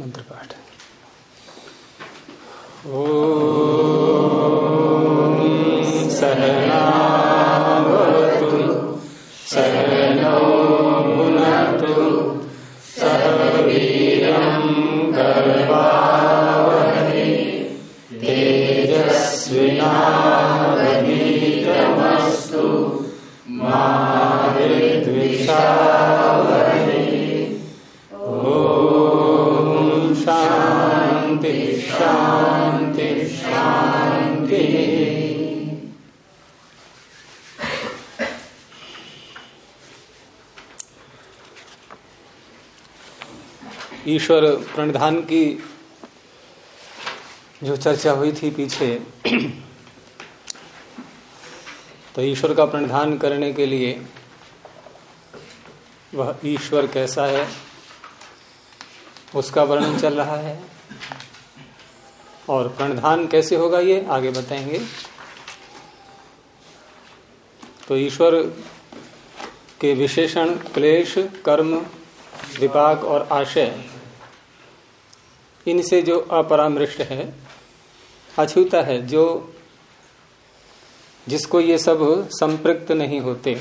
मंत्र पाठ। ओ सहनावतु ईश्वर प्रणिधान की जो चर्चा हुई थी पीछे तो ईश्वर का प्रणिधान करने के लिए वह ईश्वर कैसा है, उसका वर्णन चल रहा है, और प्रणिधान कैसे होगा ये आगे बताएँगे। तो ईश्वर के विशेषण, क्लेश, कर्म, विपाक और आशय इनसे जो अपरामृष्ट है, अछूता है, जो जिसको ये सब संपृक्त नहीं होते।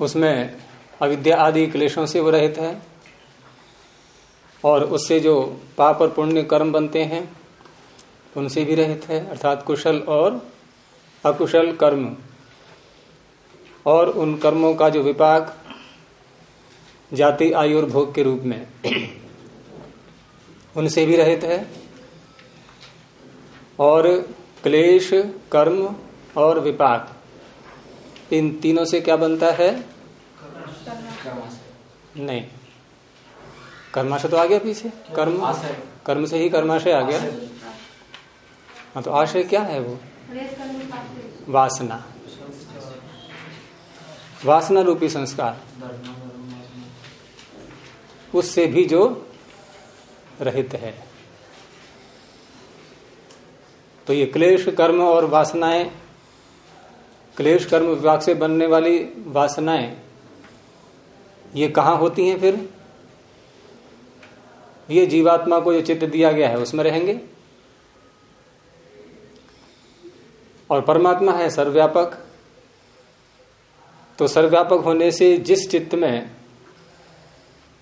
उसमें अविद्या आदि क्लेशों से वो रहित है और उससे जो पाप और पुण्य कर्म बनते हैं, उनसे भी रहित है, अर्थात कुशल और अकुशल कर्म। और उन कर्मों का जो विपाक जाति आयु और भोग के रूप में। उनसे भी रहित है। और क्लेश कर्म और विपाक इन तीनों से क्या बनता है? नहीं। कर्माशय तो आ गया पीछे। कर्म कर्म से ही कर्माशय आ गया। हाँ तो आशय क्या है वो? वासना। वासना रूपी संस्कार। उससे भी जो रहित है। तो ये क्लेश कर्म और वासनाएँ, क्लेश कर्म विभाग से बनने वाली वासनाएँ, ये कहा होती हैं फिर? ये जीवात्मा को जो चित्त दिया गया है, उसमें रहेंगे। और परमात्मा है सर्वव्यापक। तो सर्वव्यापक होने से जिस चित्त में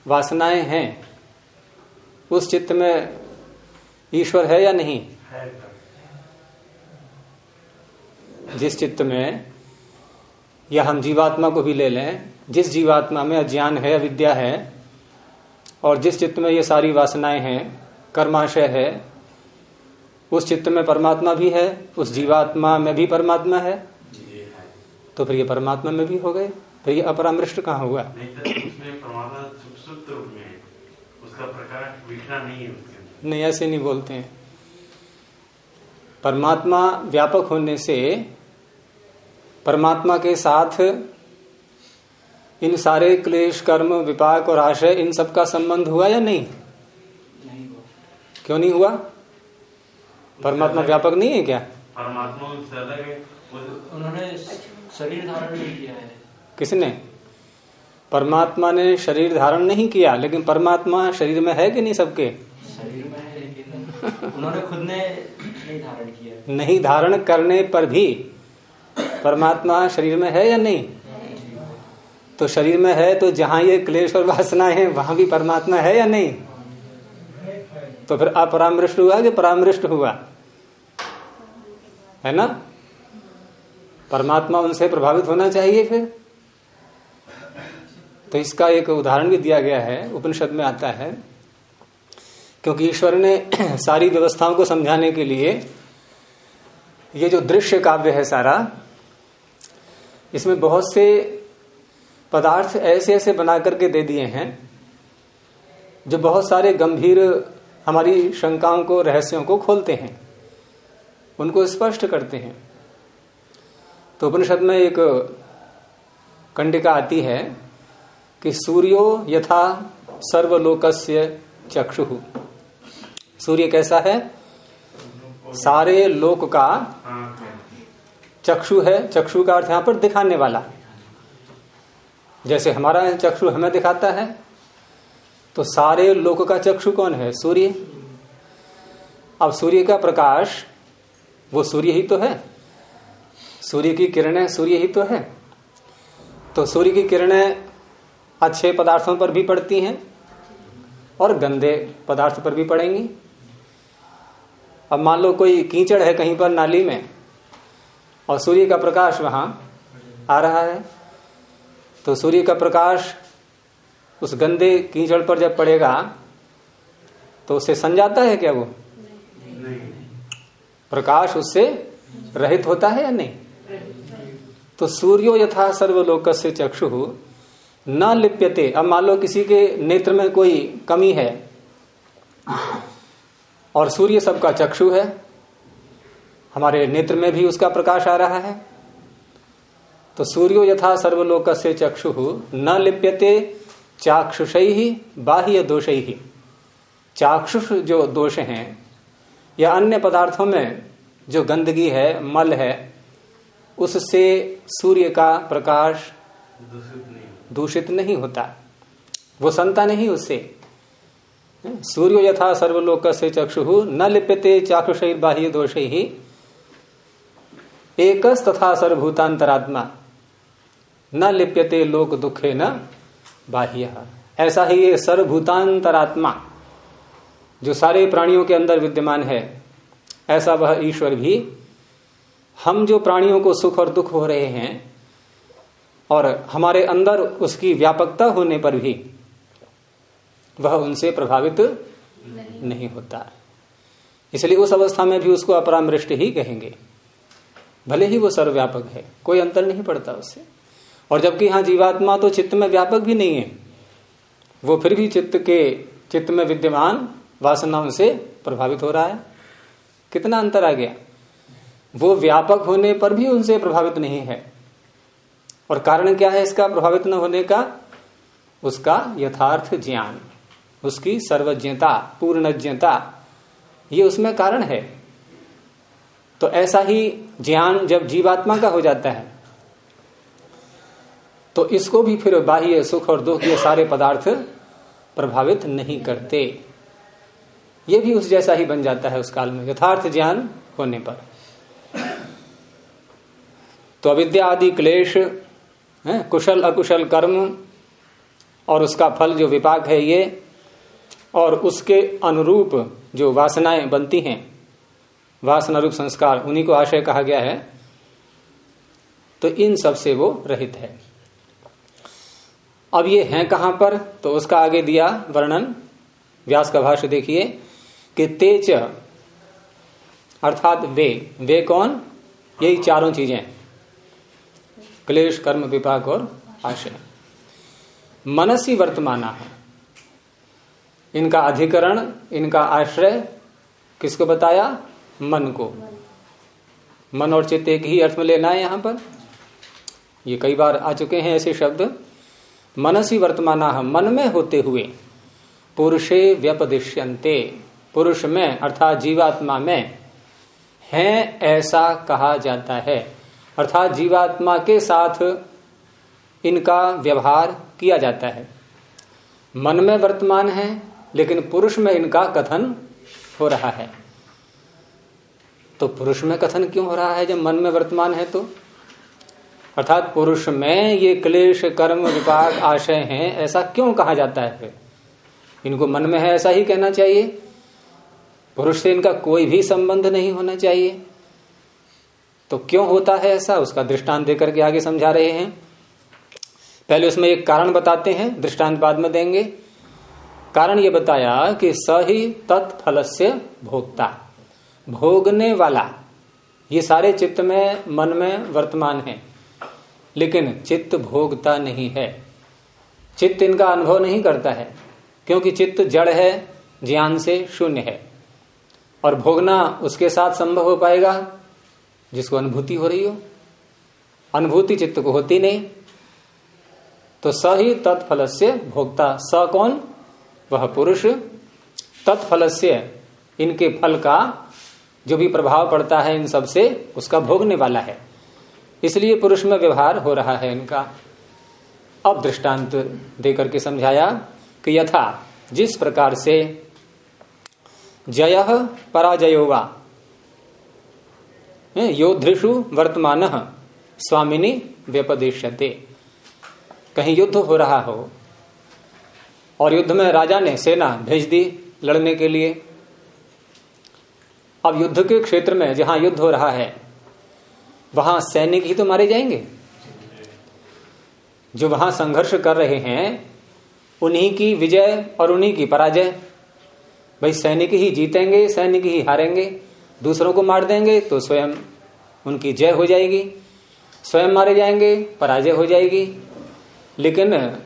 वासनाएँ हैं उस चित्त में ईश्वर है या नहीं? जिस चित्त में या हम जीवात्मा को भी ले लें जिस जीवात्मा में अज्ञान है अविद्या है और जिस चित्त में ये सारी वासनाएँ हैं कर्माशय है उस चित्त में परमात्मा भी है उस जीवात्मा में भी परमात्मा है तो फिर ये परमात्मा में भी हो गए। फिर ये अपरामृष्ट कहाँ हुआ? नहीं ऐसे नहीं बोलते हैं। परमात्मा व्यापक होने से परमात्मा के साथ इन सारे क्लेश कर्म विपाक और आशय इन सब का संबंध हुआ या नहीं, नहीं क्यों नहीं हुआ? परमात्मा व्यापक नहीं है क्या? परमात्मा उन्होंने शरीर धारण नहीं किया है। किसने? परमात्मा ने शरीर धारण नहीं किया लेकिन परमात्मा शरीर में है कि नहीं सबके? शरीर में है लेकिन उन्होंने खुद ने नहीं धारण किया। नहीं धारण करने पर भी परमात्मा शरीर में है या नहीं? तो शरीर में है तो जहाँ ये क्लेश और वासना है वहाँ भी परमात्मा है या नहीं? तो फिर अपरामृष्ट हुआ कि परामृष्ट हुआ? है ना? परमात्मा उनसे प्रभावित होना चाहिए फिर। तो इसका एक उदाहरण भी दिया गया है, उपनिषद में आता है, क्योंकि ईश्वर ने सारी व्यवस्थाओं को समझाने के लिए ये जो दृश्य काव्य है सारा, इसमें बहुत से पदार्थ ऐसे ऐसे बना करके दे दिए हैं, जो बहुत सारे गंभीर हमारी शंकाओं को, रहस्यों को खोलते हैं, उनको स्पष्ट करते हैं। तो उपनिषद में एक कंडिका आती है कि सूर्यो यथा सर्वलोकस्य चक्षु। सूर्य कैसा है? सारे लोक का चक्षु है। चक्षु का अर्थ यहाँ पर दिखाने वाला। जैसे हमारा चक्षु हमें दिखाता है तो सारे लोक का चक्षु कौन है? सूर्य। अब सूर्य का प्रकाश, वो सूर्य ही तो है। सूर्य की किरणें सूर्य ही तो है। तो सूर्य की किरणें अच्छे पदार्थों पर भी पड़ती हैं और गंदे पदार्थ पर भी पड़ेंगी। अब मान लो कोई कीचड़ है कहीं पर नाली में और सूर्य का प्रकाश वहाँ आ रहा है तो सूर्य का प्रकाश उस गंदे कीचड़ पर जब पड़ेगा तो उसे सन जाता है क्या वो? प्रकाश उससे रहित होता है या नहीं? तो सूर्यो यथा सर्वलोक से चक्षु न लिप्यते। अब मान लो किसी के नेत्र में कोई कमी है और सूर्य सबका चक्षु है, हमारे नेत्र में भी उसका प्रकाश आ रहा है तो सूर्यो यथा सर्वलोक से चक्षु, न लिप्यते चाक्षुष ही बाह्य दोष। ही चाक्षुष जो दोष हैं, या अन्य पदार्थों में जो गंदगी है, मल है, उससे सूर्य का प्रकाश दूषित नहीं होता। वो संता नहीं उससे सूर्य यथा सर्वलोक से चक्षु, न लिप्यते चाक्षुष बाह्य दोष। ही एक तथा सर्वभूतांतरात्मा न लिप्यते लोक दुखे न बाह्य। ऐसा ही ये सर्वभूतांतरात्मा जो सारे प्राणियों के अंदर विद्यमान है, ऐसा वह ईश्वर भी। हम जो प्राणियों को सुख और दुख हो रहे हैं और हमारे अंदर उसकी व्यापकता होने पर भी वह उनसे प्रभावित नहीं, नहीं होता। इसलिए उस अवस्था में भी उसको अपरामृष्ट ही कहेंगे। भले ही वो सर्वव्यापक है कोई अंतर नहीं पड़ता उससे। और जबकि यहाँ जीवात्मा तो चित्त में व्यापक भी नहीं है वो फिर भी चित्त के चित्त में विद्यमान वासनाओं से प्रभावित हो रहा है। कितना अंतर आ गया? वो व्यापक होने पर भी उनसे प्रभावित नहीं है। और कारण क्या है इसका प्रभावित न होने का? उसका यथार्थ ज्ञान। उसकी सर्वज्ञता, पूर्णज्ञता। ये उसमें कारण है। तो ऐसा ही ज्ञान जब जीवात्मा का हो जाता है तो इसको भी फिर बाह्य सुख और दुख ये सारे पदार्थ प्रभावित नहीं करते। ये भी उस जैसा ही बन जाता है उस काल में, यथार्थ ज्ञान होने पर। तो अविद्या आदि क्लेश है? कुशल, अकुशल कर्म और उसका फल जो विपाक है ये, और उसके अनुरूप जो वासनाएँ बनती हैं वासना रूप संस्कार, उन्हीं को आशय कहा गया है। तो इन सबसे वो रहित है। अब ये हैं कहाँ पर? तो उसका आगे दिया वर्णन, व्यास का भाष्य देखिए, कि तेज, अर्थात वे वे कौन? यही चारों चीज़ें। क्लेश, कर्म, विपाक और आशय। मनसी वर्तमान है। इनका अधिकरण, इनका आश्रय किसको बताया? मन को। मन और चित्त एक ही अर्थ में लेना है यहाँ पर। ये कई बार आ चुके हैं ऐसे शब्द। मनसी वर्तमान मन में होते हुए पुरुषे व्यपदिश्यंते पुरुष में अर्थात जीवात्मा में है ऐसा कहा जाता है। अर्थात जीवात्मा के साथ इनका व्यवहार किया जाता है। मन में वर्तमान है, लेकिन पुरुष में इनका कथन हो रहा है। तो पुरुष में कथन क्यों हो रहा है जब मन में वर्तमान है तो? अर्थात पुरुष में ये क्लेश, कर्म, विपाक, आशय हैं, ऐसा क्यों कहा जाता है फिर? इनको मन में है ऐसा ही कहना चाहिए। पुरुष से इनका कोई भी संबंध नहीं होना चाहिए। तो क्यों होता है ऐसा? उसका दृष्टांत देकर के आगे समझा रहे हैं। पहले उसमें एक कारण बताते हैं, दृष्टांत बाद में देंगे। कारण ये बताया कि स ही तत्फल से भोक्ता, भोगने वाला, ये सारे चित्त में, मन में वर्तमान है। लेकिन चित्त भोगता नहीं है। चित्त इनका अनुभव नहीं करता है, क्योंकि चित्त जड़ है, ज्ञान से शून्य है। और भोगना उसके साथ संभव हो पाएगा जिसको अनुभूति हो रही हो, अनुभूति चित्त को होती नहीं तो स ही तत्फल से भोगता स कौन? वह पुरुष। तत्फल से इनके फल का जो भी प्रभाव पड़ता है इन सबसे उसका भोगने वाला है। इसलिए पुरुष में व्यवहार हो रहा है इनका। अब दृष्टांत देकर के समझाया कि यथा जिस प्रकार से जय पराजयोवा योद्धृषु वर्तमान स्वामिनी व्यपदेशते कहीं युद्ध हो रहा हो, और युद्ध में राजा ने सेना भेज दी लड़ने के लिए, अब युद्ध के क्षेत्र में जहाँ युद्ध हो रहा है, वहाँ सैनिक ही तो मारे जाएँगे। जो वहाँ संघर्ष कर रहे हैं, उन्हीं की विजय और उन्हीं की पराजय। भाई सैनिक ही जीतेंगे, सैनिक ही हारेंगे। दूसरों को मार देंगे तो स्वयं उनकी जय हो जाएगी। स्वयं मारे जाएँगे पराजय हो जाएगी। लेकिन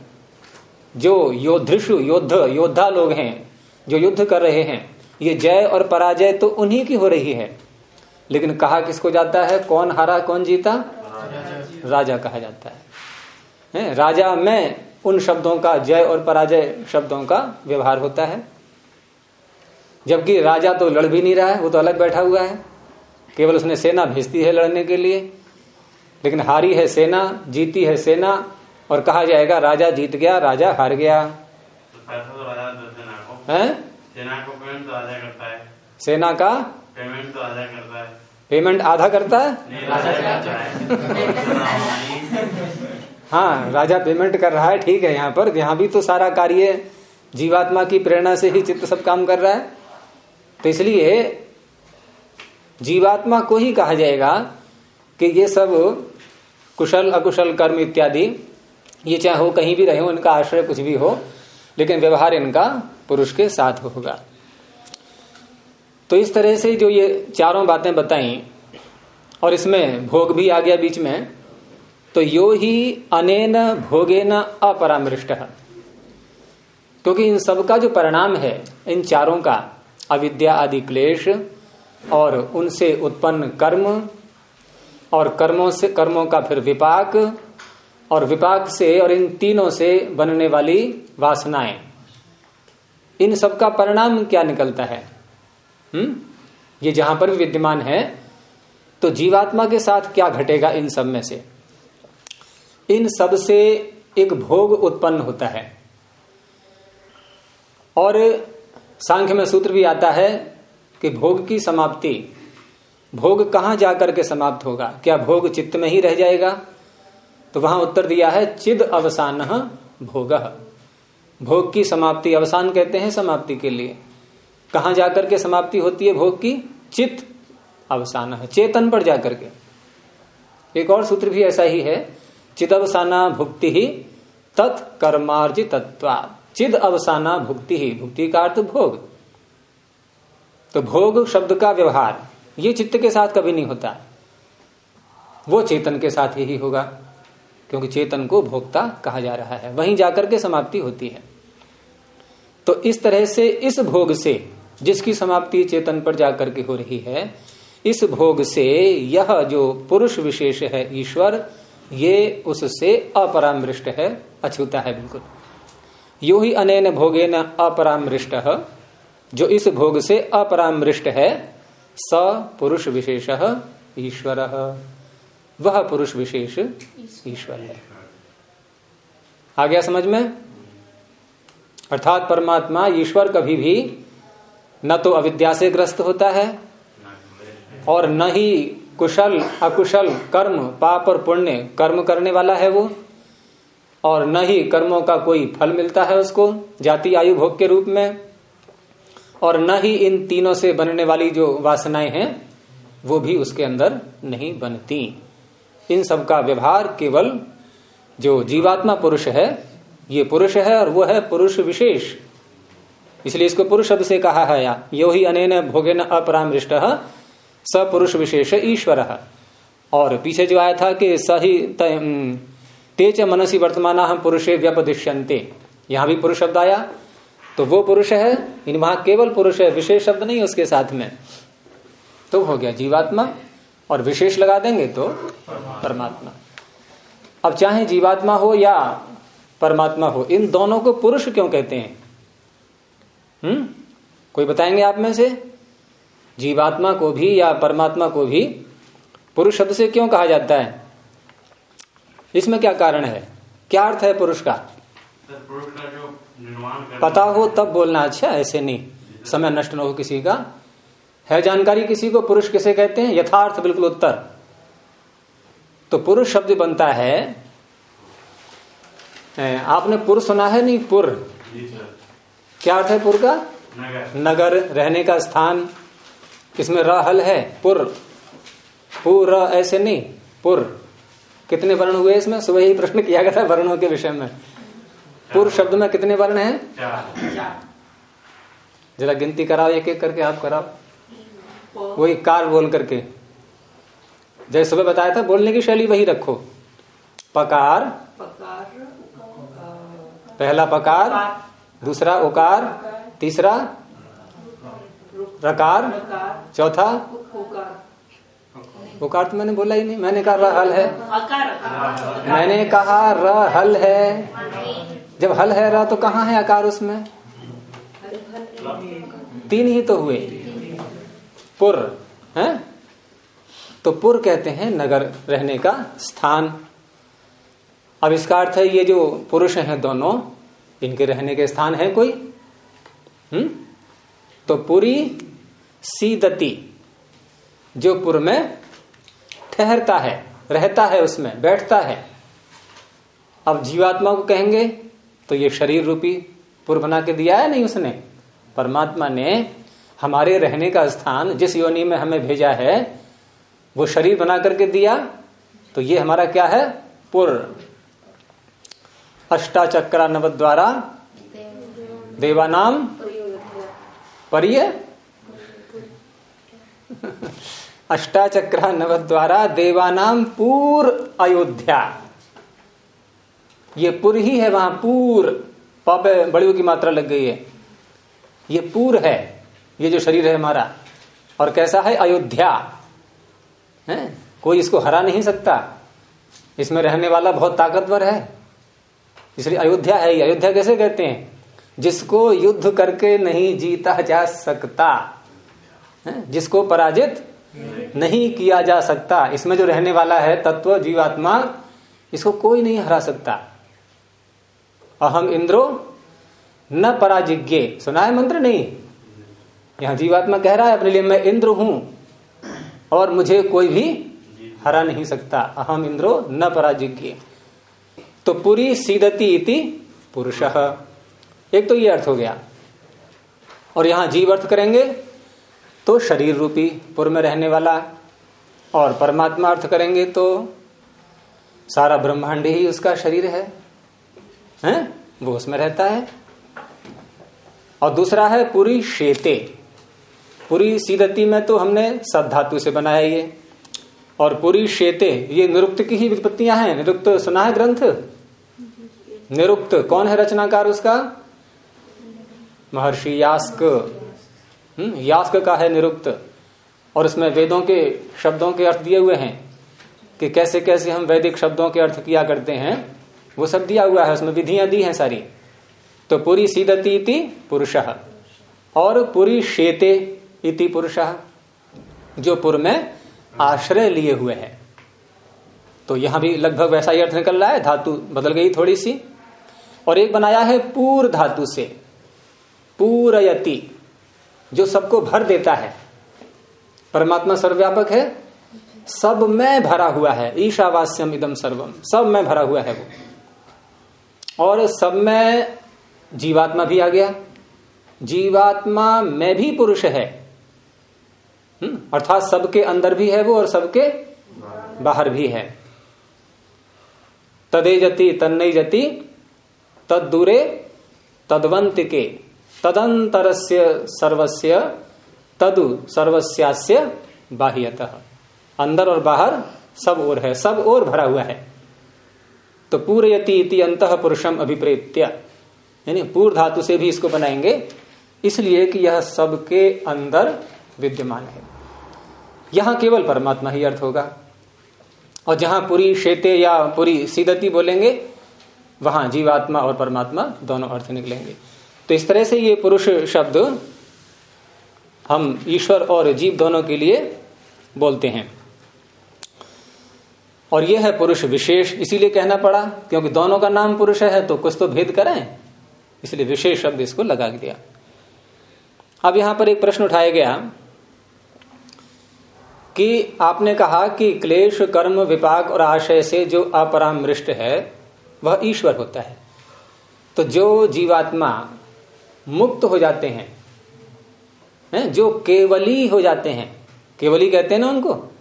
जो योद्धृषु योद्ध योद्धा लोग हैं जो युद्ध कर रहे हैं ये जय और पराजय तो उन्हीं की हो रही है। लेकिन कहा किसको जाता है? कौन हारा कौन जीता? राजा कहा जाता है, है? राजा में उन शब्दों का जय और पराजय शब्दों का व्यवहार होता है। जबकि राजा तो लड़ भी नहीं रहा है वो तो अलग बैठा हुआ है। केवल उसने सेना भेजती है लड़ने के लिए। लेकिन हारी है सेना जीती है सेना और कहा जाएगा राजा जीत गया राजा हार गया। तो सेना है? सेना को पेमेंट तो आधा करता है? सेना का पेमेंट तो आधा करता है पेमेंट आधा करता है राजा करता है हाँ राजा पेमेंट कर रहा है ठीक है यहाँ पर। यहाँ भी तो सारा कार्य जीवात्मा की प्रेरणा से ही चित्त सब काम कर रहा है। तो इसलिए जीवात्मा को ही कहा जाएगा कि ये सब कुशल, अकुशल कर्म इत्यादि, ये चाहे हो कहीं भी रहे हो, इनका आश्रय कुछ भी हो, लेकिन व्यवहार इनका पुरुष के साथ होगा। तो इस तरह से जो ये चारों बातें बताई, और इसमें भोग भी आ गया बीच में तो यो ही अनेन भोगेन अपरामृष्ट। क्योंकि इन सब का जो परिणाम है, इन चारों का अविद्या आदि क्लेश और उनसे उत्पन्न कर्म और कर्मों से, कर्मों का फिर विपाक और विपाक से और इन तीनों से बनने वाली वासनाएँ। इन सब का परिणाम क्या निकलता है? हम्म? ये जहाँ पर विद्यमान है तो जीवात्मा के साथ क्या घटेगा इन सब में से? इन सबसे एक भोग उत्पन्न होता है। और सांख्य में सूत्र भी आता है कि भोग की समाप्ति, भोग कहाँ जाकर के समाप्त होगा? क्या भोग चित्त में ही रह जाएगा? तो वहाँ उत्तर दिया है, चिद अवसान भोग। भोग की समाप्ति अवसान कहते हैं समाप्ति के लिए। कहा जाकर के समाप्ति होती है भोग की? चित अवसान, चेतन पर जाकर के। एक और सूत्र भी ऐसा ही है चिद अवसाना भुक्ति ही तत्कर्मार्जित चिद अवसाना भुक्ति ही। भुक्ति का अर्थ भोग। तो भोग शब्द का व्यवहार, ये चित्त के साथ कभी नहीं होता। वो चेतन के साथ ही होगा, क्योंकि चेतन को भोक्ता कहा जा रहा है। वहीं जाकर के समाप्ति होती है। तो इस तरह से इस भोग से, जिसकी समाप्ति चेतन पर जाकर के हो रही है, इस भोग से यह जो पुरुष विशेष है ईश्वर, ये उससे अपरामृष्ट है, अछूता है बिल्कुल। यो ही अनेन भोगेन अपरामृष्ट, जो इस भोग से अपरामृष्ट है, स पुरुष विशेष ईश्वर। वह पुरुष विशेष ईश्वर है। आ गया समझ में? अर्थात परमात्मा ईश्वर कभी भी न तो अविद्या से ग्रस्त होता है और न ही कुशल, अकुशल कर्म, पाप और पुण्य कर्म करने वाला है वो। और न ही कर्मों का कोई फल मिलता है उसको, जाति आयु भोग के रूप में। और न ही इन तीनों से बनने वाली जो वासनाएँ हैं, वो भी उसके अंदर नहीं बनती। इन सब का व्यवहार केवल जो जीवात्मा पुरुष है, ये पुरुष है और वो है पुरुष विशेष। इसलिए इसको पुरुष शब्द से कहा है या यो ही अनेन भोगे न अपरामृष्ट, स पुरुष विशेष ईश्वर। और पीछे जो आया था कि सही तेज मनसी वर्तमान हम पुरुषे व्यपदिश्यंते यहाँ भी पुरुष शब्द आया तो वो पुरुष है, इन वहाँ केवल पुरुष है, विशेष शब्द नहीं, उसके साथ में। तो हो गया जीवात्मा, और विशेष लगा देंगे तो परमात्मा। अब चाहे जीवात्मा हो या परमात्मा हो, इन दोनों को पुरुष क्यों कहते हैं? हम्म? कोई बताएँगे आप में से? जीवात्मा को भी या परमात्मा को भी पुरुष शब्द से क्यों कहा जाता है? इसमें क्या कारण है? क्या अर्थ है पुरुष का? जो पता हो तब बोलना अच्छा ऐसे नहीं। समय नष्ट न हो किसी का। है जानकारी किसी को? पुरुष किसे कहते हैं? यथार्थ बिल्कुल उत्तर। तो पुरुष शब्द बनता है आपने पुर सुना है नहीं? पुर। क्या अर्थ है पुर का? नगर। नगर रहने का स्थान। इसमें र हल है? पुर। पुर ऐसे नहीं। पुर। कितने वर्ण हुए इसमें? सुबह ही प्रश्न किया गया था वर्णों के विषय में। पूर्व शब्द में कितने वर्ण हैं? जरा गिनती कराओ एक एक करके आप कराओ वही कार बोल करके। जैसे सुबह बताया था, बोलने की शैली वही रखो। पकार पकार। पहला पकार, दूसरा उकार, तीसरा रकार, चौथा उकार तो मैंने बोला ही नहीं। मैंने कहा र हल है। मैंने कहा र हल है। जब हल है र तो कहाँ है आकार उसमें? तीन ही तो हुए। पुर, है? तो पुर कहते हैं नगर रहने का स्थान। अब इसका अर्थ है, ये जो पुरुष हैं दोनों, इनके रहने के स्थान है कोई? हम्म? तो पुरी, सीदती। जो पुर में ठहरता है रहता है उसमें बैठता है। अब जीवात्मा को कहेंगे तो ये शरीर रूपी पुर बना के दिया है नहीं उसने? परमात्मा ने हमारे रहने का स्थान जिस योनि में हमें भेजा है वो शरीर बना करके दिया तो ये हमारा क्या है? पुर। अष्टाचक्रा नव द्वारा देवानाम परिय अष्टाचक्रा नव द्वारा देवानाम पूर अयोध्या। ये पुर ही है, वहाँ पूर पाप बड़ियों की मात्रा लग गई है। ये पूर है, ये जो शरीर है हमारा। और कैसा है? अयोध्या। है? कोई इसको हरा नहीं सकता। इसमें रहने वाला बहुत ताकतवर है। इसलिए अयोध्या है, ये अयोध्या कैसे कहते हैं? जिसको युद्ध करके नहीं जीता जा सकता? जिसको पराजित नहीं किया जा सकता। इसमें जो रहने वाला है तत्व, जीवात्मा, इसको कोई नहीं हरा सकता। अहम इंद्रो न पराजिज्ञे। सुना है मंत्र? नहीं। यहाँ जीवात्मा कह रहा है, अपने लिए मैं इंद्र हूँ और मुझे कोई भी हरा नहीं सकता। अहम इंद्रो न पराजिज्ञे। तो पुरी सीदती इति पुरुष। एक तो ये अर्थ हो गया। और यहाँ जीव अर्थ करेंगे। तो शरीर रूपी पुर में रहने वाला और परमात्मा अर्थ करेंगे तो सारा ब्रह्मांड ही उसका शरीर है, हैं? वो उसमें रहता है। और दूसरा है पूरी शेते। पूरी सीदती में तो हमने सब धातु से बनाया ये। और पूरी शेते, ये निरुक्त की ही विपत्तियाँ हैं। निरुक्त सुना है ग्रंथ? निरुक्त। कौन है रचनाकार उसका? महर्षि यास्क। यास्क का है निरुक्त। और इसमें वेदों के शब्दों के अर्थ दिए हुए हैं कि कैसे कैसे हम वैदिक शब्दों के अर्थ किया करते हैं, वो सब दिया हुआ है, उसमें विधियाँ दी हैं सारी। तो पूरी सीदती इति पुरुष, और पूरी शेते इति पुरुष, जो पुर में आश्रय लिए हुए है। तो यहाँ भी लगभग वैसा ही अर्थ निकल रहा है, धातु बदल गई थोड़ी सी। और एक बनाया है पूर धातु से, पूरयति। जो सबको भर देता है। परमात्मा सर्वव्यापक है। सब में भरा हुआ है। ईशावास्यम इदम सर्वम सब में भरा हुआ है वो। और सब में जीवात्मा भी आ गया। जीवात्मा में भी पुरुष है। हम्म, अर्थात सबके अंदर भी है वो और सबके बाहर भी है। तदे जति तन्नई जति तद दूरे तदवंत के तदंतरस्य सर्वस्य, तदु सर्वस्यास्य बाह्यतः। अंदर और बाहर सब ओर है, सब ओर भरा हुआ है। तो पूरयति इति अंत पुरुषम अभिप्रेत्य। यानी पूर्व धातु से भी इसको बनाएँगे, इसलिए कि यह सबके अंदर विद्यमान है। यहाँ केवल परमात्मा ही अर्थ होगा। और जहाँ पूरी शेते या पूरी सीदती बोलेंगे, वहाँ जीवात्मा और परमात्मा दोनों अर्थ निकलेंगे। तो इस तरह से ये पुरुष शब्द हम ईश्वर और जीव दोनों के लिए बोलते हैं। और यह है पुरुष विशेष, इसीलिए कहना पड़ा, क्योंकि दोनों का नाम पुरुष है तो कुछ तो भेद करें। इसलिए विशेष शब्द इसको लगा दिया। अब यहाँ पर एक प्रश्न उठाया गया कि आपने कहा कि क्लेश, कर्म, विपाक और आशय से जो अपरामृष्ट है, वह ईश्वर होता है। तो जो जीवात्मा मुक्त हो जाते हैं। है? जो केवली हो जाते हैं। केवली कहते हैं ना उनको?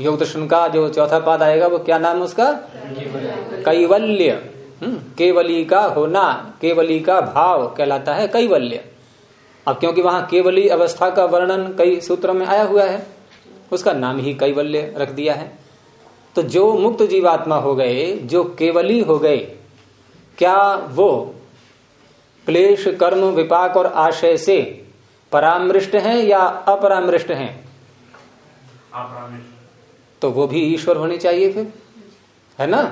योग दर्शन का जो चौथा पाद आएगा वो क्या नाम उसका? कैवल्य। हम्म, केवली का होना केवली का भाव कहलाता है कैवल्य। अब क्योंकि वहाँ केवली अवस्था का वर्णन कई सूत्रों में आया हुआ है उसका नाम ही कैवल्य रख दिया है। तो जो मुक्त जीवात्मा हो गए जो केवली हो गए क्या वो क्लेश कर्म विपाक और आशय से परामृष्ट हैं या अपरामृष्ट हैं? तो वो भी ईश्वर होने चाहिए फिर है ना?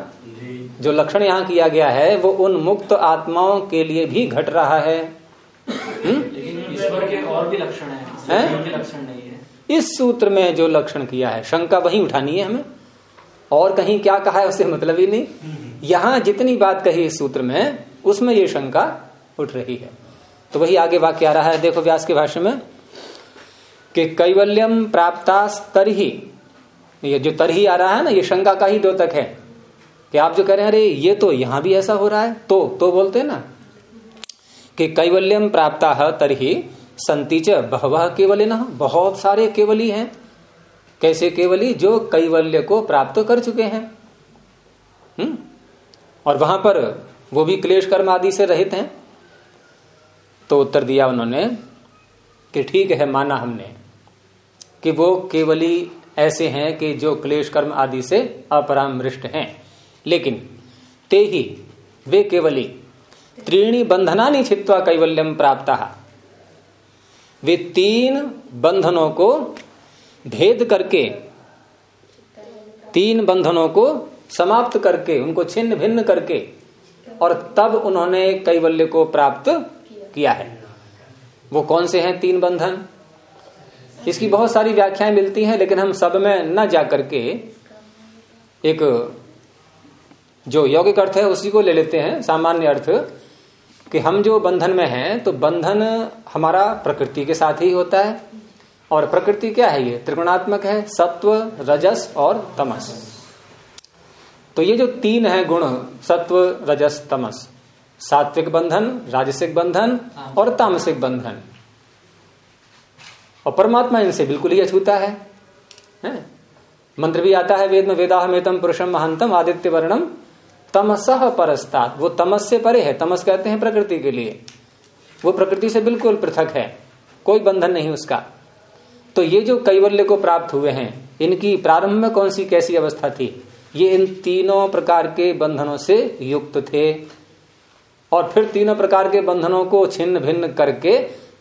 जो। लक्षण यहाँ किया गया है वो उन मुक्त आत्माओं के लिए भी घट रहा है। ईश्वर के और भी लक्षण है, है? लक्षण नहीं है। इस सूत्र में जो लक्षण किया है शंका वही उठानी है हमें। और कहीं क्या कहा है उससे मतलब ही नहीं। यहाँ जितनी बात कही इस सूत्र में उसमें ये शंका उठ रही है। तो वही आगे वाक्य आ रहा है, देखो व्यास के भाषण में, कि कैवल्यम प्राप्ता तरही ये जो तरही आ रहा है ना, ये शंका का ही द्योतक है। कि आप जो कह रहे हैं, अरे ये तो यहाँ भी ऐसा हो रहा है तो तो बोलते हैं ना, कि कैवल्यम प्राप्ता तरही संतिच बहवह केवली न बहुत सारे केवली हैं। कैसे केवली? जो कैवल्य को प्राप्त कर चुके हैं। हम्म? और वहाँ पर वो भी क्लेश कर्म आदि से रहित हैं। तो उत्तर दिया उन्होंने कि ठीक है, माना हमने कि वो केवली ऐसे हैं कि जो क्लेश कर्म आदि से अपरामृष्ट हैं। लेकिन ते ही वे केवली त्रीणी बंधना छित्वा कैवल्यम प्राप्त। वे तीन बंधनों को भेद करके, तीन बंधनों को समाप्त करके, उनको छिन्न भिन्न करके और तब उन्होंने कैवल्य को प्राप्त किया है। वो कौन से हैं? तीन बंधन। इसकी बहुत सारी व्याख्याएँ मिलती हैं, लेकिन हम सब में न जाकर के एक जो यौगिक अर्थ है, उसी को ले लेते हैं। सामान्य अर्थ कि हम जो बंधन में हैं तो बंधन हमारा प्रकृति के साथ ही होता है। और प्रकृति क्या है ये? त्रिगुणात्मक है, सत्व, रजस और तमस। तो ये जो तीन है गुण, सत्व, रजस, तमस सात्विक बंधन राजसिक बंधन और तामसिक बंधन। और परमात्मा इनसे बिल्कुल ही अछूता है, है? मंत्र भी आता है वेद में वेदाहमेतम पुरुषम महंतम आदित्य वर्णम तमसह परस्ता वो तमस से परे है तमस कहते हैं प्रकृति के लिए। वो प्रकृति से बिल्कुल पृथक है कोई बंधन नहीं उसका। तो ये जो कैवल्य को प्राप्त हुए हैं इनकी प्रारंभ में कौन सी कैसी अवस्था थी? ये इन तीनों प्रकार के बंधनों से युक्त थे। और फिर तीनों प्रकार के बंधनों को छिन्न भिन्न करके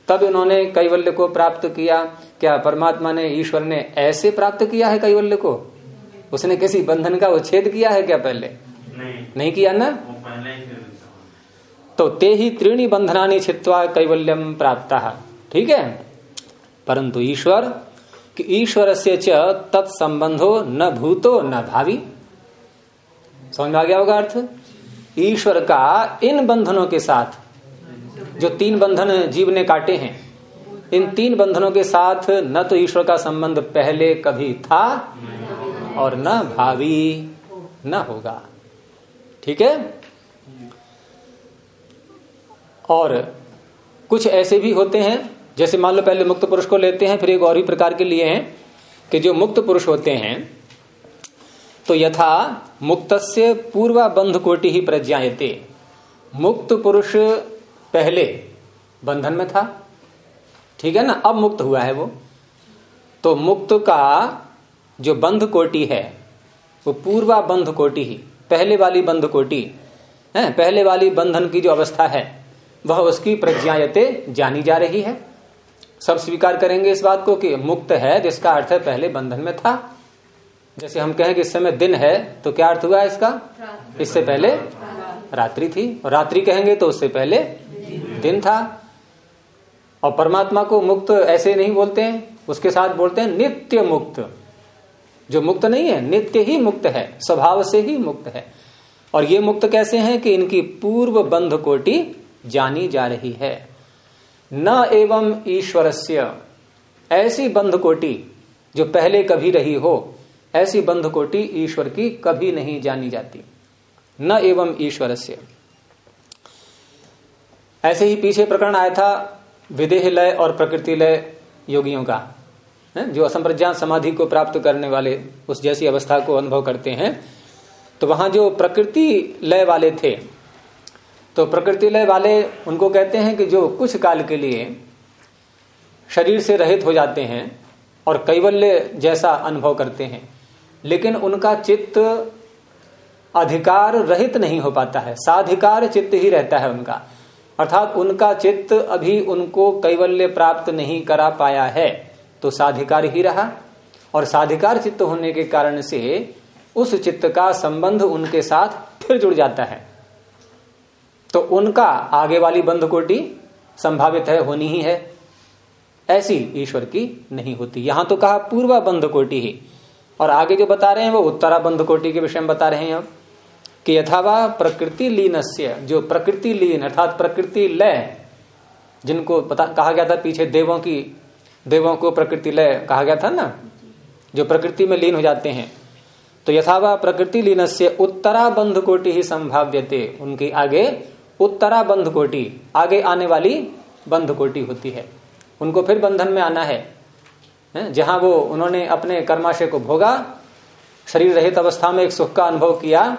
तब इन्होंने कैवल्य को प्राप्त किया। क्या परमात्मा ने ईश्वर ने ऐसे प्राप्त किया है कैवल्य को? उसने किसी बंधन का उच्छेद किया है क्या पहले? नहीं, नहीं किया ना? तो ते ही त्रीणी बंधनानी छित्वा कैवल्यम प्राप्त। ठीक है? परंतु ईश्वर कि ईश्वर से तत्संबंधो न भूतो न भावी। समझ में आ गया होगा अर्थ? ईश्वर का इन बंधनों के साथ, जो तीन बंधन जीव ने काटे हैं, इन तीन बंधनों के साथ न तो ईश्वर का संबंध पहले कभी था और न भावी, न होगा। ठीक है? और कुछ ऐसे भी होते हैं, जैसे मान लो पहले मुक्त पुरुष को लेते हैं, फिर एक और भी प्रकार के लिए हैं, कि जो मुक्त पुरुष होते हैं तो यथा मुक्त से पूर्व बंध कोटि ही प्रज्ञाते मुक्त पुरुष पहले बंधन में था, ठीक है ना? अब मुक्त हुआ है वो। तो मुक्त का जो बंध कोटि है, वो पूर्वा बंध कोटि ही, पहले वाली बंध कोटि है? पहले वाली बंधन की जो अवस्था है, वह उसकी प्रज्ञाते जानी जा रही है। सब स्वीकार करेंगे इस बात को कि मुक्त है, जिसका अर्थ है पहले बंधन में था। जैसे हम कहें कि इस समय दिन है तो क्या अर्थ हुआ इसका? इससे पहले रात्रि थी। और रात्रि कहेंगे तो उससे पहले दिन था। और परमात्मा को मुक्त ऐसे नहीं बोलते हैं उसके साथ बोलते हैं नित्य मुक्त। जो मुक्त नहीं है नित्य ही मुक्त है स्वभाव से ही मुक्त है। और ये मुक्त कैसे हैं कि इनकी पूर्व बंध कोटि जानी जा रही है। न एवं ईश्वरस्य ऐसी बंध कोटि जो पहले कभी रही हो ऐसी बंध कोटि ईश्वर की कभी नहीं जानी जाती। न एवं ईश्वरस्य। ऐसे ही पीछे प्रकरण आया था विदेह लय और प्रकृति लय योगियों का। जो असंप्रज्ञान समाधि को प्राप्त करने वाले उस जैसी अवस्था को अनुभव करते हैं। तो वहाँ जो प्रकृति लय वाले थे तो प्रकृति लय वाले उनको कहते हैं कि जो कुछ काल के लिए शरीर से रहित हो जाते हैं और कैवल्य जैसा अनुभव करते हैं। लेकिन उनका चित्त अधिकार रहित नहीं हो पाता है। साधिकार चित्त ही रहता है उनका। अर्थात उनका चित्त अभी उनको कैवल्य प्राप्त नहीं करा पाया है तो साधिकार ही रहा। और साधिकार चित्त होने के कारण से उस चित्त का संबंध उनके साथ फिर जुड़ जाता है। तो उनका आगे वाली बंध कोटि संभावित है, होनी ही है। ऐसी ईश्वर की नहीं होती। यहाँ तो कहा पूर्वा बंध कोटि ही। और आगे जो बता रहे हैं वो उत्तरा बंध कोटि के विषय में बता रहे हैं अब, कि यथावा प्रकृति लीनस्य, जो प्रकृति लीन, अर्थात प्रकृति लय, जिनको पता, कहा गया था पीछे देवों की, देवों को प्रकृति लय कहा गया था ना, जो प्रकृति में लीन हो जाते हैं। तो यथावा प्रकृति लीन से उत्तरा बंध कोटि ही संभाव्यते, उनकी आगे उत्तरा बंध कोटि आगे आने वाली बंध कोटि होती है। उनको फिर बंधन में आना है। जहाँ वो उन्होंने अपने कर्माशय को भोगा, शरीर रहित अवस्था में एक सुख का अनुभव किया,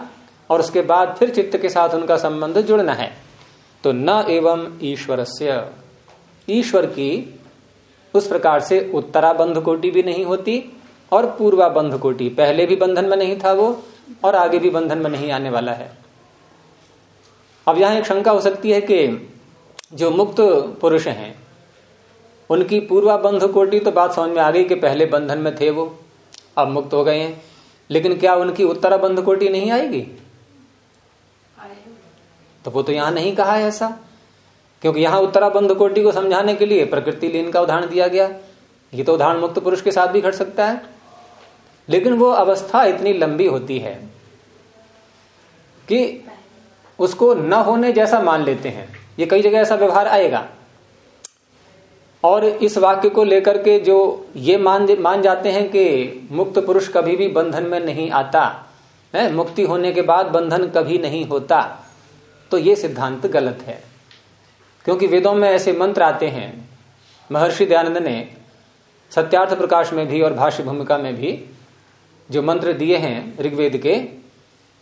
और उसके बाद फिर चित्त के साथ उनका संबंध जुड़ना है। तो न एवं ईश्वर ईश्वर की उस प्रकार से उत्तरा बंध कोटि भी नहीं होती, और पूर्वा बंध कोटि, पहले भी बंधन में नहीं था वो, और आगे भी बंधन में नहीं आने वाला है। अब यहाँ एक शंका हो सकती है कि जो मुक्त पुरुष हैं उनकी पूर्वा बंध कोटि तो बात समझ में आ गई कि पहले बंधन में थे वो, अब मुक्त हो गए हैं। लेकिन क्या उनकी उत्तरा बंध कोटि नहीं आएगी? तो वो तो यहाँ नहीं कहा है ऐसा। क्योंकि यहाँ उत्तरा बंध कोटि को समझाने के लिए प्रकृति लीन का उदाहरण दिया गया। ये तो उदाहरण मुक्त पुरुष के साथ भी घट सकता है। लेकिन वो अवस्था इतनी लंबी होती है कि उसको न होने जैसा मान लेते हैं। ये कई जगह ऐसा व्यवहार आएगा। और इस वाक्य को लेकर के जो ये मान मान जाते हैं कि मुक्त पुरुष कभी भी बंधन में नहीं आता, है? मुक्ति होने के बाद बंधन कभी नहीं होता तो ये सिद्धांत गलत है। क्योंकि वेदों में ऐसे मंत्र आते हैं, महर्षि दयानंद ने सत्यार्थ प्रकाश में भी और भाष्य भूमिका में भी जो मंत्र दिए हैं ऋग्वेद के,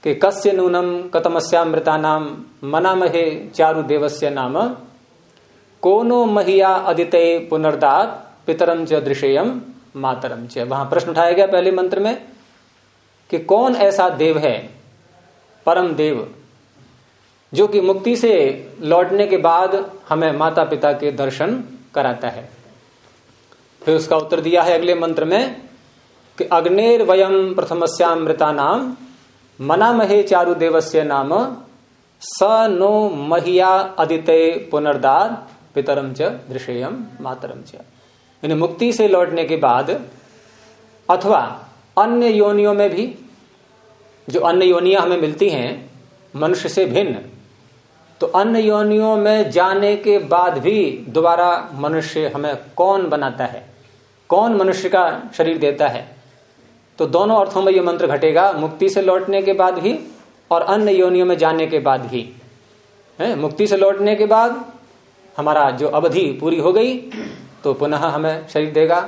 कि कस्य नूनम कतमस्यामृता नाम मनामहे चारु देवस्य नाम कोनो महिया अदितय पुनर्दात पितरम च दृश्यम मातरम च। वहाँ प्रश्न उठाया गया पहले मंत्र में कि कौन ऐसा देव है, परम देव, जो कि मुक्ति से लौटने के बाद हमें माता पिता के दर्शन कराता है। फिर उसका उत्तर दिया है अगले मंत्र में कि अग्नेर वयम प्रथमस्यामृता नाम मना महे चारु देवस्य नाम, स नो महिया अदितय पुनर्दार पितरम च दृश्यम मातरम च। यानी मुक्ति से लौटने के बाद, अथवा अन्य योनियों में भी, जो अन्य योनियाँ हमें मिलती हैं, मनुष्य से भिन्न तो अन्य योनियों में जाने के बाद भी दोबारा मनुष्य हमें कौन बनाता है? कौन मनुष्य का शरीर देता है? तो दोनों अर्थों में यह मंत्र घटेगा, मुक्ति से लौटने के बाद भी और अन्य योनियों में जाने के बाद भी। है, मुक्ति से लौटने के बाद हमारा जो अवधि पूरी हो गई तो पुनः हमें शरीर देगा।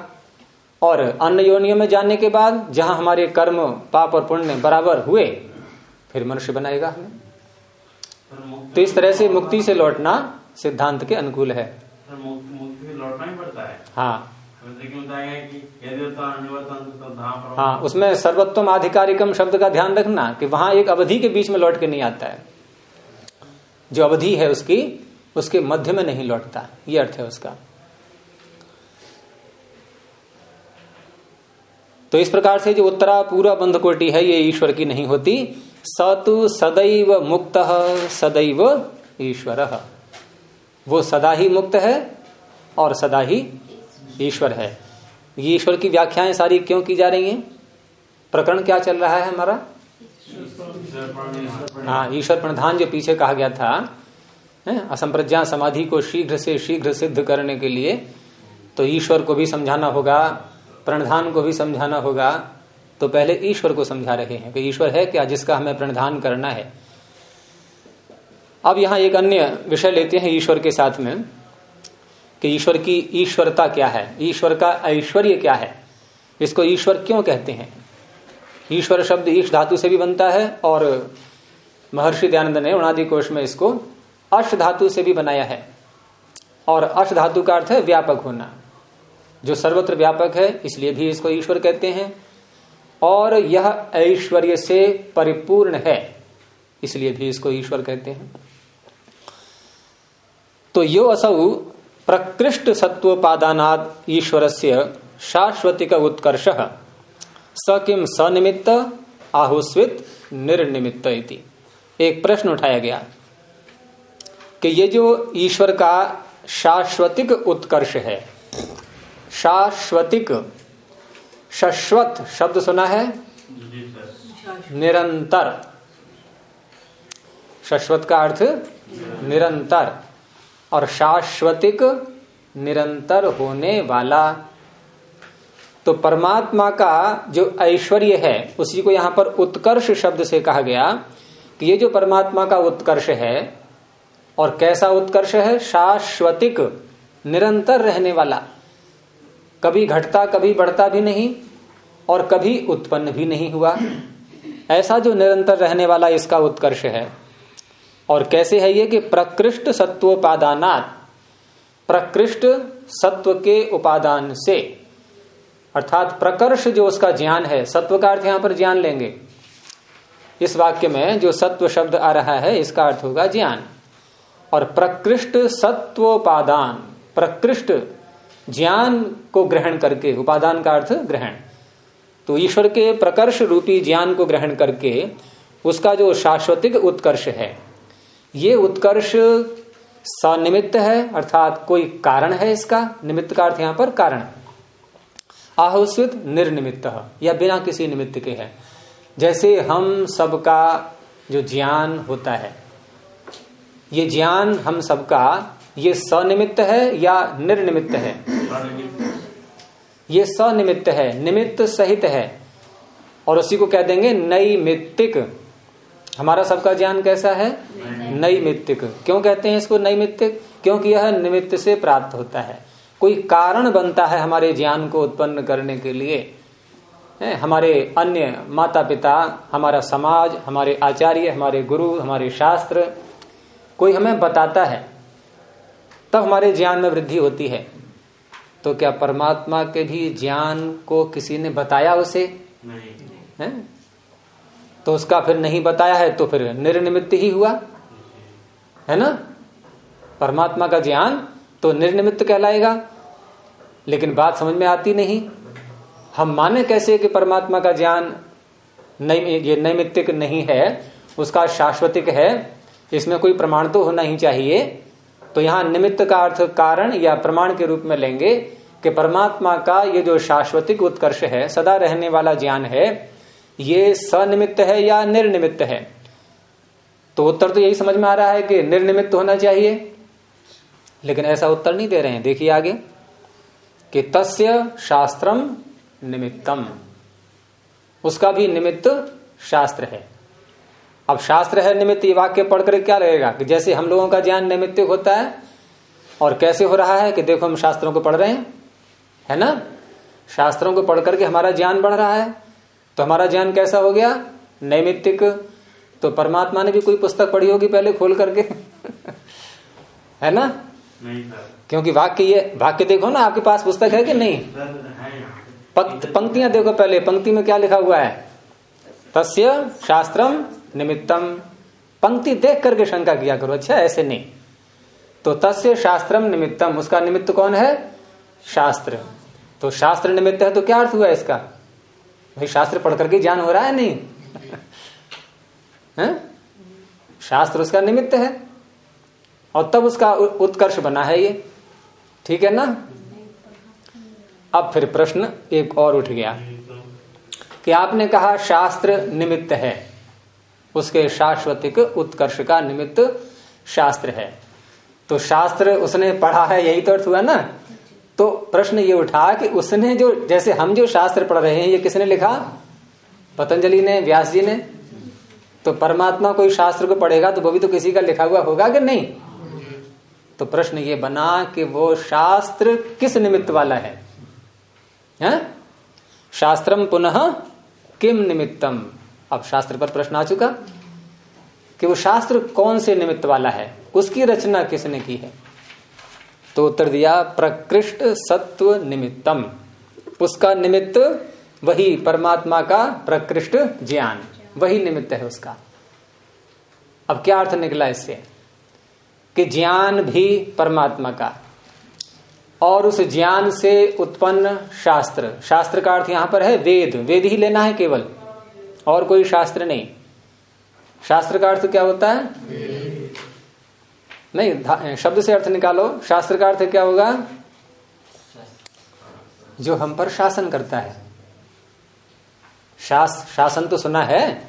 और अन्य योनियों में जाने के बाद जहाँ हमारे कर्म पाप और पुण्य बराबर हुए फिर मनुष्य बनाएगा हमें। तो इस तरह से मुक्ति से लौटना सिद्धांत के अनुकूल है। मुक्ति से लौटना ही पड़ता है। हाँ। तो हाँ उसमें सर्वोत्तम आधिकारिकम शब्द का ध्यान रखना कि वहाँ एक अवधि के बीच में लौट के नहीं आता है। जो अवधि है उसकी उसके मध्य में नहीं लौटता। ये अर्थ है उसका। तो इस प्रकार से जो उत्तरा पूरा बंध कोटि है ये ईश्वर की नहीं होती। सतु सदैव मुक्त सदैव ईश्वर। वो सदा ही मुक्त है और सदा ही ईश्वर है। ये ईश्वर की व्याख्याएँ सारी क्यों की जा रही हैं? प्रकरण क्या चल रहा है हमारा? हाँ ईश्वर प्रधान जो पीछे कहा गया था असंप्रज्ञा समाधि को शीघ्र से शीघ्र सिद्ध करने के लिए तो ईश्वर को भी समझाना होगा, प्रणधान को भी समझाना होगा। तो पहले ईश्वर को समझा रहे हैं कि ईश्वर है क्या जिसका हमें प्रणधान करना है। अब यहाँ एक अन्य विषय लेते हैं ईश्वर के साथ में कि ईश्वर की ईश्वरता क्या है, ईश्वर का ऐश्वर्य क्या है। इसको ईश्वर क्यों कहते हैं? ईश्वर शब्द ईश धातु से भी बनता है और महर्षि दयानंद ने उनादि कोश में इसको अश धातु से भी बनाया है। और अश धातु का अर्थ है व्यापक होना, जो सर्वत्र व्यापक है, इसलिए भी इसको ईश्वर कहते हैं। और यह ऐश्वर्य से परिपूर्ण है, इसलिए भी इसको ईश्वर कहते हैं। तो यो असौ प्रकृष्ट सत्वोपादानाद ईश्वर से शाश्वतिक उत्कर्ष, स किम सनिमित्त आहुस्वित, निर्निमित्त एक प्रश्न उठाया गया। कि ये जो ईश्वर का शाश्वतिक उत्कर्ष है, शाश्वतिक शाश्वत शब्द सुना है? निरंतर। शाश्वत का अर्थ निरंतर और शाश्वतिक निरंतर होने वाला। तो परमात्मा का जो ऐश्वर्य है, उसी को यहाँ पर उत्कर्ष शब्द से कहा गया कि ये जो परमात्मा का उत्कर्ष है और कैसा उत्कर्ष है? शाश्वतिक, निरंतर रहने वाला। कभी घटता, कभी बढ़ता भी नहीं और कभी उत्पन्न भी नहीं हुआ। ऐसा जो निरंतर रहने वाला इसका उत्कर्ष है। और कैसे है ये कि प्रकृष्ट सत्वोपादानात, प्रकृष्ट सत्व के उपादान से, अर्थात प्रकर्ष जो उसका ज्ञान है, सत्व का अर्थ यहाँ पर ज्ञान लेंगे। इस वाक्य में जो सत्व शब्द आ रहा है, इसका अर्थ होगा ज्ञान। और प्रकृष्ट सत्वोपादान, प्रकृष्ट ज्ञान को ग्रहण करके, उपादान का अर्थ ग्रहण। तो ईश्वर के प्रकर्ष रूपी ज्ञान को ग्रहण करके, उसका जो शाश्वतिक उत्कर्ष है, ये उत्कर्ष सनिमित्त है, अर्थात कोई कारण है इसका, निमित्त का अर्थ यहाँ पर कारण। आहुस्वित निर्निमित्त, या बिना किसी निमित्त के है। जैसे हम सबका जो ज्ञान होता है ये ज्ञान हम सबका, ये सनिमित्त है या निर्निमित्त है? ये सनिमित्त है, निमित्त सहित है। और उसी को कह देंगे नैमित्तिक। हमारा सबका ज्ञान कैसा है? नैमित्तिक। क्यों कहते हैं इसको नैमित्तिक? क्योंकि यह निमित्त से प्राप्त होता है। कोई कारण बनता है हमारे ज्ञान को उत्पन्न करने के लिए। है, हमारे अन्य माता पिता हमारा समाज, हमारे आचार्य, हमारे गुरु, हमारे शास्त्र कोई हमें बताता है तब हमारे ज्ञान में वृद्धि होती है। तो क्या परमात्मा के भी ज्ञान को किसी ने बताया उसे? नहीं। है? तो उसका फिर नहीं बताया है तो फिर निर्निमित्त ही हुआ। है ना? परमात्मा का ज्ञान तो निर्निमित्त कहलाएगा। लेकिन बात समझ में आती नहीं। हम माने कैसे कि परमात्मा का ज्ञान नहीं ये नैमित्तिक नहीं है उसका शाश्वतिक है इसमें कोई प्रमाण तो होना ही चाहिए। तो यहाँ निमित्त का अर्थ कारण या प्रमाण के रूप में लेंगे कि परमात्मा का ये जो शाश्वतिक उत्कर्ष है, सदा रहने वाला ज्ञान है, ये सनिमित्त है या निर्निमित्त है? तो उत्तर तो यही समझ में आ रहा है कि निर्निमित्त होना चाहिए। लेकिन ऐसा उत्तर नहीं दे रहे हैं। देखिए आगे कि तस्य शास्त्रम निमित्तम। उसका भी निमित्त शास्त्र है। अब शास्त्र है निमित्त ये वाक्य पढ़कर क्या लगेगा कि जैसे हम लोगों का ज्ञान निमित्त होता है और कैसे हो रहा है कि देखो हम शास्त्रों को पढ़ रहे हैं है ना? शास्त्रों को पढ़ करके हमारा ज्ञान बढ़ रहा है तो हमारा ज्ञान कैसा हो गया? नैमित्तिक। तो परमात्मा ने भी कोई पुस्तक पढ़ी होगी पहले खोल करके है ना? नहीं क्योंकि वाक्य ये वाक्य देखो ना आपके पास पुस्तक है कि नहीं? पंक्तियाँ देखो पहले पंक्ति में क्या लिखा हुआ है? तस्य शास्त्रम निमित्तम पंक्ति देख करके शंका किया करो अच्छा ऐसे नहीं। तो तस्य शास्त्रम निमित्तम, उसका निमित्त कौन है? शास्त्र। तो शास्त्र निमित्त है तो क्या अर्थ हुआ इसका? भाई, शास्त्र पढ़ करके ज्ञान हो रहा है नहीं? है? शास्त्र उसका निमित्त है। और तब उसका उत्कर्ष बना है ये। ठीक है ना? अब फिर प्रश्न एक और उठ गया कि आपने कहा शास्त्र निमित्त है। उसके शाश्वतिक उत्कर्ष का निमित्त शास्त्र है। तो शास्त्र उसने पढ़ा है यही तो अर्थ हुआ ना? तो प्रश्न ये उठा कि उसने जो जैसे हम जो शास्त्र पढ़ रहे हैं ये किसने लिखा? पतंजलि ने व्यास जी ने। तो परमात्मा कोई शास्त्र को पढ़ेगा तो वो भी तो किसी का लिखा हुआ होगा कि नहीं? तो प्रश्न ये बना कि वो शास्त्र किस निमित्त वाला है, है? शास्त्रम पुनः किम निमित्तम? अब शास्त्र पर प्रश्न आ चुका कि वो शास्त्र कौन से निमित्त वाला है? उसकी रचना किसने की है? तो उत्तर दिया, प्रकृष्ट सत्व निमित्तम। उसका निमित्त वही परमात्मा का प्रकृष्ट ज्ञान। वही निमित्त है उसका। अब क्या अर्थ निकला इससे? कि ज्ञान भी परमात्मा का। और उस ज्ञान से उत्पन्न शास्त्र। शास्त्र का अर्थ यहाँ पर है वेद। वेद ही लेना है केवल। और कोई शास्त्र नहीं। शास्त्र का अर्थ क्या होता है? नहीं शब्द से अर्थ निकालो। शास्त्र का अर्थ क्या होगा? जो हम पर शासन करता है। शास, शासन तो सुना है।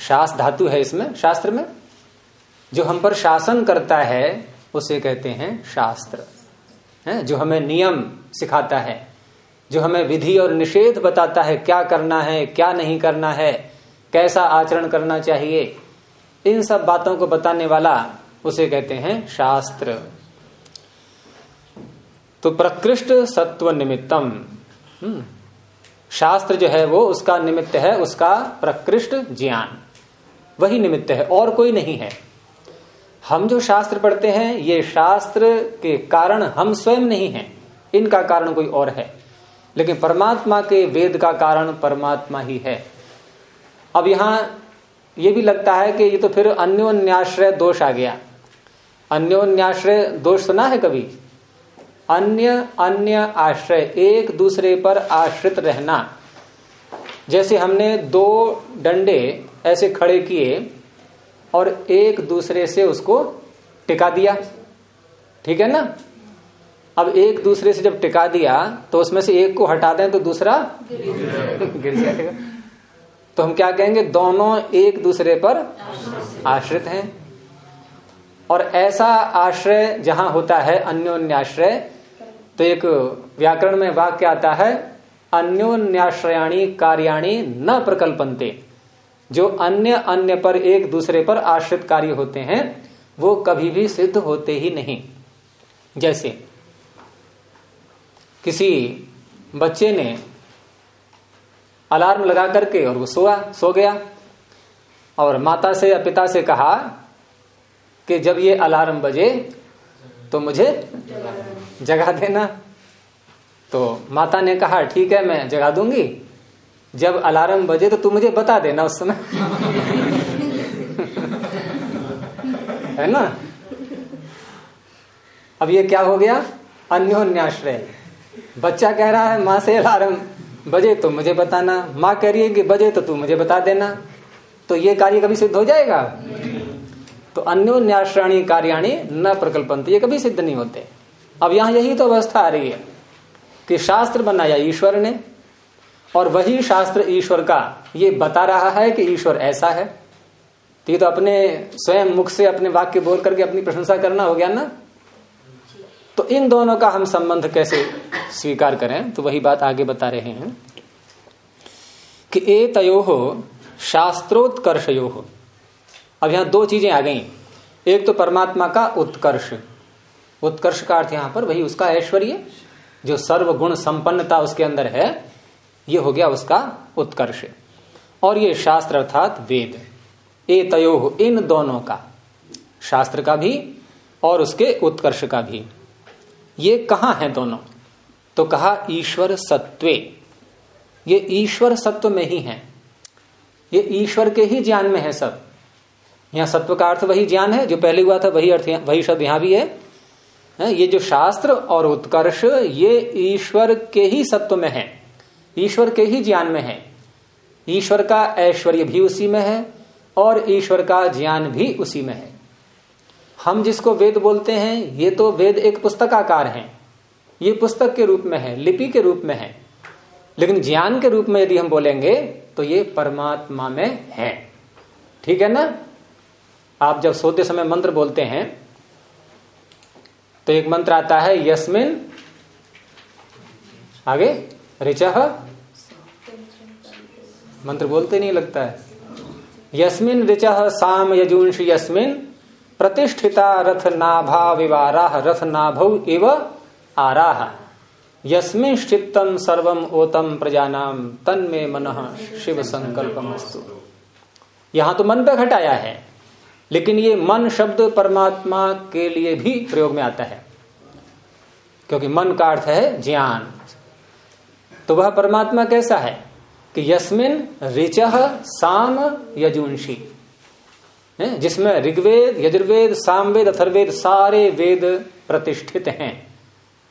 शास धातु है इसमें, शास्त्र में। जो हम पर शासन करता है, उसे कहते हैं शास्त्र। है, जो हमें नियम सिखाता है। जो हमें विधि और निषेध बताता है क्या करना है क्या नहीं करना है कैसा आचरण करना चाहिए इन सब बातों को बताने वाला उसे कहते हैं शास्त्र। तो प्रकृष्ट सत्व निमित्तम। हम्म, शास्त्र जो है वो उसका निमित्त है उसका प्रकृष्ट ज्ञान। वही निमित्त है और कोई नहीं है। हम जो शास्त्र पढ़ते हैं ये शास्त्र के कारण हम स्वयं नहीं हैं। इनका कारण कोई और है। लेकिन परमात्मा के वेद का कारण परमात्मा ही है। अब यहाँ यह भी लगता है कि ये तो फिर अन्योन्याश्रय दोष आ गया। अन्योन्याश्रय दोष सुना है कभी? अन्य अन्य आश्रय, एक दूसरे पर आश्रित रहना। जैसे हमने दो डंडे ऐसे खड़े किए और एक दूसरे से उसको टिका दिया। ठीक है ना? अब एक दूसरे से जब टिका दिया तो उसमें से एक को हटा दें तो दूसरा गिर जाएगा तो हम क्या कहेंगे? दोनों एक दूसरे पर आश्रित हैं। और ऐसा आश्रय जहाँ होता है अन्योन्याश्रय तो एक व्याकरण में वाक्य आता है, अन्योन्याश्रयाणी कार्याणी न प्रकल्पनते। जो अन्य अन्य पर एक दूसरे पर आश्रित कार्य होते हैं, वो कभी भी सिद्ध होते ही नहीं। जैसे किसी बच्चे ने अलार्म लगा करके और वो सोया, सो गया। और माता से या पिता से कहा कि जब ये अलार्म बजे तो मुझे जगा देना। तो माता ने कहा, ठीक है, मैं जगा दूँगी। जब अलार्म बजे तो तू मुझे बता देना उस समय। है ना? अब ये क्या हो गया? अन्योन्याश्रय। बच्चा कह रहा है, माँ से अलार्म, बजे तो मुझे बताना, माँ कह रही है कि बजे तो तू मुझे बता देना। तो ये कार्य कभी सिद्ध हो जाएगा? तो अन्योन्याश्रणी कार्याणी न प्रकल्पन ये कभी सिद्ध नहीं होते। अब यहाँ यही तो अवस्था आ रही है कि शास्त्र बनाया ईश्वर ने, और वही शास्त्र ईश्वर का ये बता रहा है कि ईश्वर ऐसा है। तो ये तो अपने स्वयं मुख से, अपने वाक्य बोल करके अपनी प्रशंसा करना हो गया ना? तो इन दोनों का हम संबंध कैसे स्वीकार करें? तो वही बात आगे बता रहे हैं कि ए तयो हो शास्त्रोत्कर्षयो। हो अब यहाँ दो चीज़ें आ गई। एक तो परमात्मा का उत्कर्ष। उत्कर्ष का अर्थ यहाँ पर वही उसका ऐश्वर्य, जो सर्व गुण संपन्नता उसके अंदर है, ये हो गया उसका उत्कर्ष। और ये शास्त्र अर्थात वेद। ए तयो इन दोनों का, शास्त्र का भी और उसके उत्कर्ष का भी। ये कहा है दोनों? तो कहा, ईश्वर सत्वे ये ईश्वर सत्व में ही है। ये ईश्वर के ही ज्ञान में है सब। यहाँ सत्व का अर्थ वही ज्ञान है, जो पहले हुआ था, वही अर्थ वही शब्द यहाँ भी है। ये जो शास्त्र और उत्कर्ष, ये ईश्वर के ही सत्व में है। ईश्वर के ही ज्ञान में है। ईश्वर का ऐश्वर्य भी उसी में है, और ईश्वर का ज्ञान भी उसी में है। हम जिसको वेद बोलते हैं, ये तो वेद एक पुस्तकाकार है। ये पुस्तक के रूप में है, लिपि के रूप में है। लेकिन ज्ञान के रूप में यदि हम बोलेंगे तो ये परमात्मा में है। ठीक है ना? आप जब सोते समय मंत्र बोलते हैं तो एक मंत्र आता है, यस्मिन आगे, ऋच। मंत्र बोलते नहीं लगता है। यस्मिन ऋच साम यजुंश यस्मिन। प्रतिष्ठिता रथ नाभा रथ नाभ एव आराह। यस्मिन चित्तम सर्वम ओतम प्रजानाम तन में मन शिव संकल्पमस्तु यहाँ तो मन पे घटाया है, लेकिन ये मन शब्द परमात्मा के लिए भी प्रयोग में आता है। क्योंकि मन का अर्थ है ज्ञान। तो वह परमात्मा कैसा है कि यस्मिन ऋच साम यजुंशी जिसमें ऋग्वेद यजुर्वेद सामवेद अथर्वेद सारे वेद प्रतिष्ठित हैं।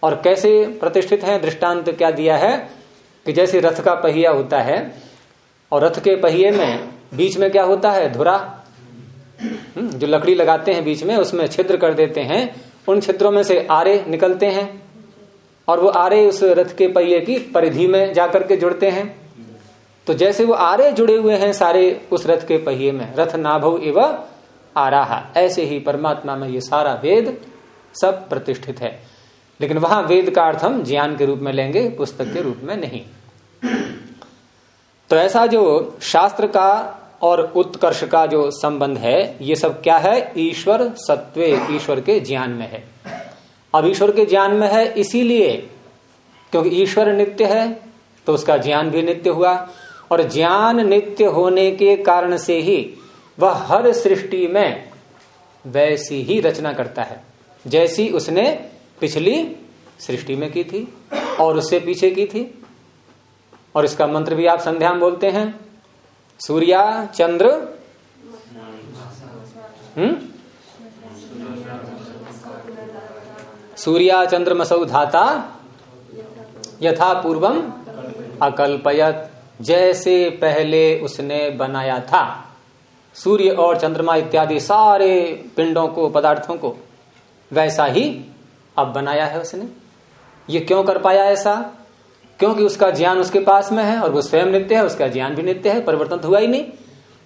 और कैसे प्रतिष्ठित हैं? दृष्टांत क्या दिया है? कि जैसे रथ का पहिया होता है और रथ के पहिए में बीच में क्या होता है? धुरा। हम्म, जो लकड़ी लगाते हैं बीच में उसमें छिद्र कर देते हैं। उन छिद्रों में से आरे निकलते हैं और वो आरे उस रथ के पहिए की परिधि में जाकर के जुड़ते हैं। तो जैसे वो आरे जुड़े हुए हैं सारे उस रथ के पहिए में, रथ नाभव एवं आराहा, ऐसे ही परमात्मा में ये सारा वेद सब प्रतिष्ठित है। लेकिन वहाँ वेद का अर्थ हम ज्ञान के रूप में लेंगे, पुस्तक के रूप में नहीं। तो ऐसा जो शास्त्र का और उत्कर्ष का जो संबंध है, ये सब क्या है? ईश्वर सत्वे ईश्वर के ज्ञान में है। अब ईश्वर के ज्ञान में है इसीलिए, क्योंकि ईश्वर नित्य है तो उसका ज्ञान भी नित्य हुआ। और ज्ञान नित्य होने के कारण से ही वह हर सृष्टि में वैसी ही रचना करता है। जैसी उसने पिछली सृष्टि में की थी और उससे पीछे की थी। और इसका मंत्र भी आप संध्या में बोलते हैं। सूर्या, चंद्र हम्म? सूर्या चंद्रमसौ धाता, यथा पूर्वम अकल्पयत। जैसे पहले उसने बनाया था। सूर्य और चंद्रमा इत्यादि सारे पिंडों को, पदार्थों को वैसा ही अब बनाया है उसने। ये क्यों कर पाया ऐसा? क्योंकि उसका ज्ञान उसके पास में है और वो स्वयं नित्य है, उसका ज्ञान भी नित्य है, परिवर्तन तो हुआ ही नहीं।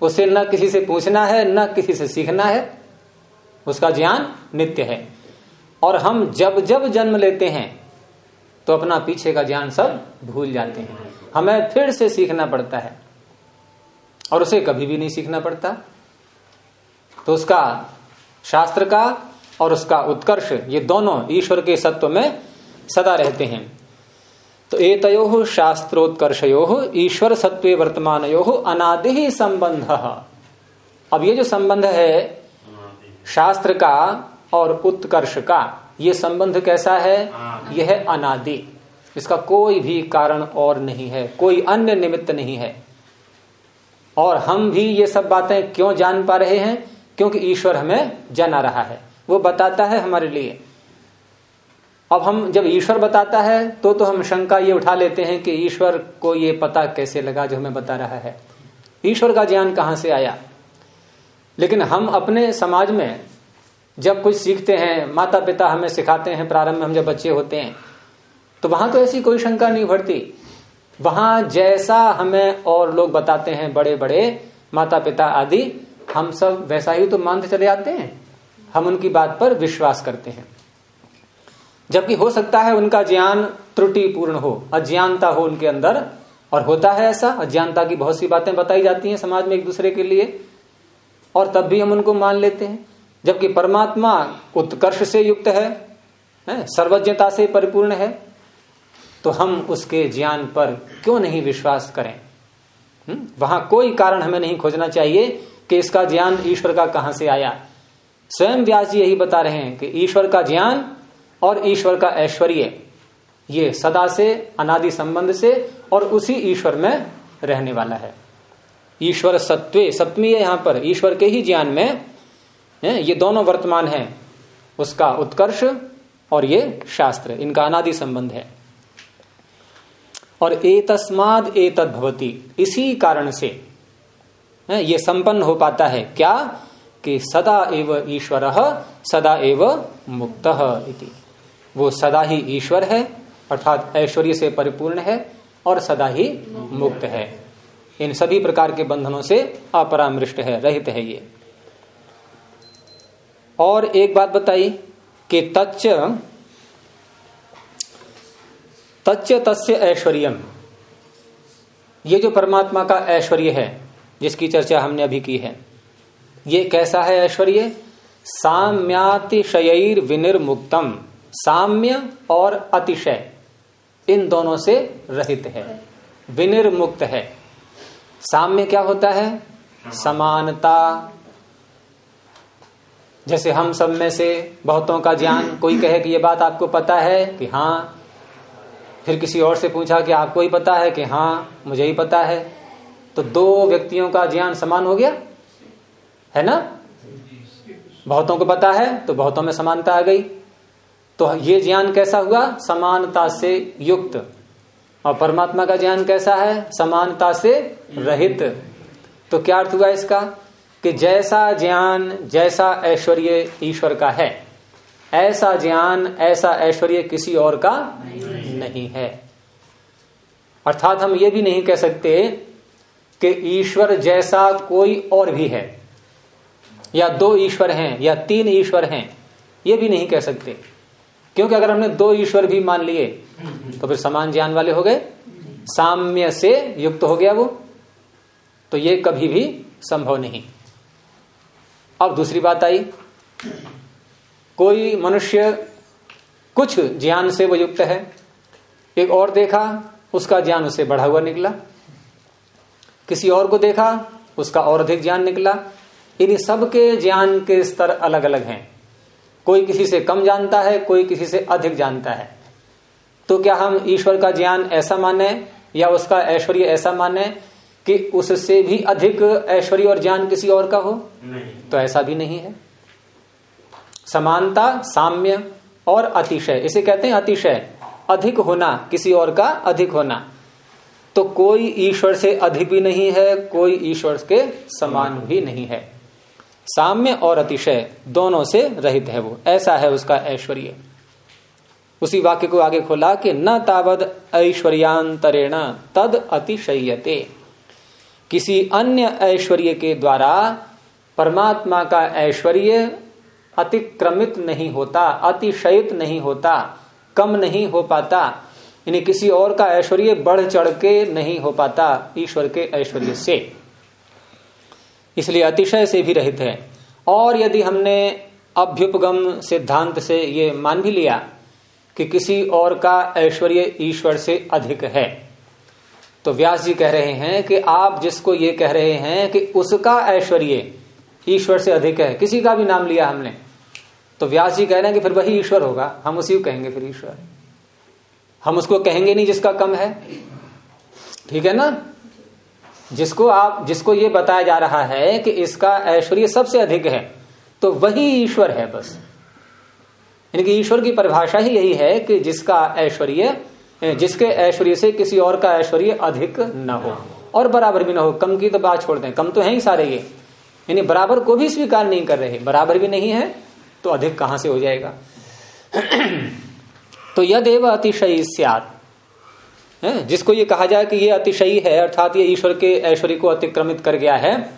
उसे न किसी से पूछना है, न किसी से सीखना है। उसका ज्ञान नित्य है। और हम जब जब जन्म लेते हैं तो अपना पीछे का ज्ञान सब भूल जाते हैं। हमें फिर से सीखना पड़ता है। और उसे कभी भी नहीं सीखना पड़ता। तो उसका शास्त्र का और उसका उत्कर्ष ये दोनों ईश्वर के सत्व में सदा रहते हैं। तो एतयो शास्त्रोत्कर्षयो ईश्वर सत्व वर्तमान यो अनादि संबंध। अब ये जो संबंध है शास्त्र का और उत्कर्ष का ये संबंध कैसा है? यह अनादि। इसका कोई भी कारण और नहीं है, कोई अन्य निमित्त नहीं है। और हम भी ये सब बातें क्यों जान पा रहे हैं? क्योंकि ईश्वर हमें जना रहा है। वो बताता है हमारे लिए। अब हम, जब ईश्वर बताता है तो तो हम शंका ये उठा लेते हैं कि ईश्वर को ये पता कैसे लगा जो हमें बता रहा है। ईश्वर का ज्ञान कहाँ से आया? लेकिन हम अपने समाज में जब कुछ सीखते हैं माता पिता हमें सिखाते हैं, प्रारंभ में हम जब बच्चे होते हैं तो वहाँ तो ऐसी कोई शंका नहीं भरती वहाँ जैसा हमें और लोग बताते हैं बड़े बड़े माता पिता आदि हम सब वैसा ही तो मानते चले जाते हैं। हम उनकी बात पर विश्वास करते हैं। जबकि हो सकता है उनका ज्ञान त्रुटिपूर्ण हो अज्ञानता हो उनके अंदर और होता है ऐसा अज्ञानता की बहुत सी बातें बताई जाती हैं समाज में एक दूसरे के लिए और तब भी हम उनको मान लेते हैं। जबकि परमात्मा उत्कर्ष से युक्त है, है सर्वज्ञता से परिपूर्ण है तो हम उसके ज्ञान पर क्यों नहीं विश्वास करें? हम्म? वहाँ कोई कारण हमें नहीं खोजना चाहिए कि इसका ज्ञान ईश्वर का कहाँ से आया स्वयं व्यास जी यही बता रहे हैं कि ईश्वर का ज्ञान और ईश्वर का ऐश्वर्य, ये सदा से, अनादि संबंध से और उसी ईश्वर में रहने वाला है ईश्वर सत्वे सप्तमी है यहाँ पर, ईश्वर के ही ज्ञान में ये दोनों वर्तमान है, उसका उत्कर्ष और ये शास्त्र, इनका अनादि संबंध है और एतस्माद एतद भवती। इसी कारण से ये संपन्न हो पाता है। क्या? कि सदा एव ईश्वर, सदा एव मुक्त इति। वो सदा ही ईश्वर है, अर्थात ऐश्वर्य से परिपूर्ण है और सदा ही मुक्त है। इन सभी प्रकार के बंधनों से अपरामृष्ट है, रहित है ये। और एक बात बताई कि तच्च तच्च तस्य ऐश्वर्यम। ये जो परमात्मा का ऐश्वर्य है, जिसकी चर्चा हमने अभी की है, ये कैसा है ऐश्वर्य? साम्यातिशयर विनिर्मुक्तम साम्य और अतिशय, इन दोनों से रहित है। विनिर्मुक्त है। साम्य क्या होता है? समानता। जैसे हम सब में से बहुतों का ज्ञान, कोई कहे कि ये बात आपको पता है कि हाँ फिर किसी और से पूछा कि आपको ही पता है कि हाँ मुझे ही पता है। तो दो व्यक्तियों का ज्ञान समान हो गया? है ना? बहुतों को पता है तो बहुतों में समानता आ गई। तो ये ज्ञान कैसा हुआ? समानता से युक्त। और परमात्मा का ज्ञान कैसा है? समानता से रहित। तो क्या अर्थ हुआ इसका? कि जैसा ज्ञान, जैसा ऐश्वर्य ईश्वर का है, ऐसा ज्ञान, ऐसा ऐश्वर्य किसी और का नहीं, है। अर्थात हम ये भी नहीं कह सकते कि ईश्वर जैसा कोई और भी है या दो ईश्वर हैं या तीन ईश्वर हैं ये भी नहीं कह सकते। क्योंकि अगर हमने दो ईश्वर भी मान लिए तो फिर समान ज्ञान वाले हो गए। साम्य से युक्त हो गया वो तो ये कभी भी संभव नहीं। अब दूसरी बात आई कोई मनुष्य कुछ ज्ञान से वो युक्त है एक और देखा उसका ज्ञान उससे बढ़ा हुआ निकला। किसी और को देखा उसका और अधिक ज्ञान निकला। इन सबके ज्ञान के स्तर अलग अलग हैं। कोई किसी से कम जानता है कोई किसी से अधिक जानता है। तो क्या हम ईश्वर का ज्ञान ऐसा माने या उसका ऐश्वर्य ऐसा माने कि उससे भी अधिक ऐश्वर्य और ज्ञान किसी और का हो? नहीं। तो ऐसा भी नहीं है। समानता साम्य और अतिशय। इसे कहते हैं अतिशय। अधिक होना, किसी और का अधिक होना। तो कोई ईश्वर से अधिक भी नहीं है, कोई ईश्वर के समान भी नहीं है। साम्य और अतिशय दोनों से रहित है वो। ऐसा है उसका ऐश्वर्य। उसी वाक्य को आगे खोला कि न तावद ऐश्वर्यांतरेण तद अतिशयते। किसी अन्य ऐश्वर्य के द्वारा परमात्मा का ऐश्वर्य अतिक्रमित नहीं होता, अतिशयित नहीं होता। कम नहीं हो पाता। यानी किसी और का ऐश्वर्य बढ़ चढ़ के नहीं हो पाता ईश्वर के ऐश्वर्य से। इसलिए अतिशय से भी रहित है। और यदि हमने अभ्युपगम सिद्धांत से ये मान भी लिया कि किसी और का ऐश्वर्य ईश्वर से अधिक है तो व्यास जी कह रहे हैं कि आप जिसको ये कह रहे हैं कि उसका ऐश्वर्य ईश्वर से अधिक है, किसी का भी नाम लिया हमने। तो व्यास जी कह रहे हैं कि फिर वही ईश्वर होगा। हम उसी को कहेंगे फिर ईश्वर। हम उसको कहेंगे नहीं जिसका कम है। ठीक है ना? जिसको आप, जिसको ये बताया जा रहा है कि इसका ऐश्वर्य सबसे अधिक है तो वही ईश्वर है बस। यानी कि ईश्वर की परिभाषा ही यही है कि जिसका ऐश्वर्य, जिसके ऐश्वर्य से किसी और का ऐश्वर्य अधिक न हो। और बराबर भी ना हो। कम की तो बात छोड़ दें। कम तो है ही सारे ये। यानी बराबर को भी स्वीकार नहीं कर रहे। बराबर भी नहीं है तो अधिक कहाँ से हो जाएगा? तो यदेव अतिशयी सियात। है? जिसको ये कहा जाए कि ये अतिशयी है, अर्थात ये ईश्वर के ऐश्वर्य को अतिक्रमित कर गया है,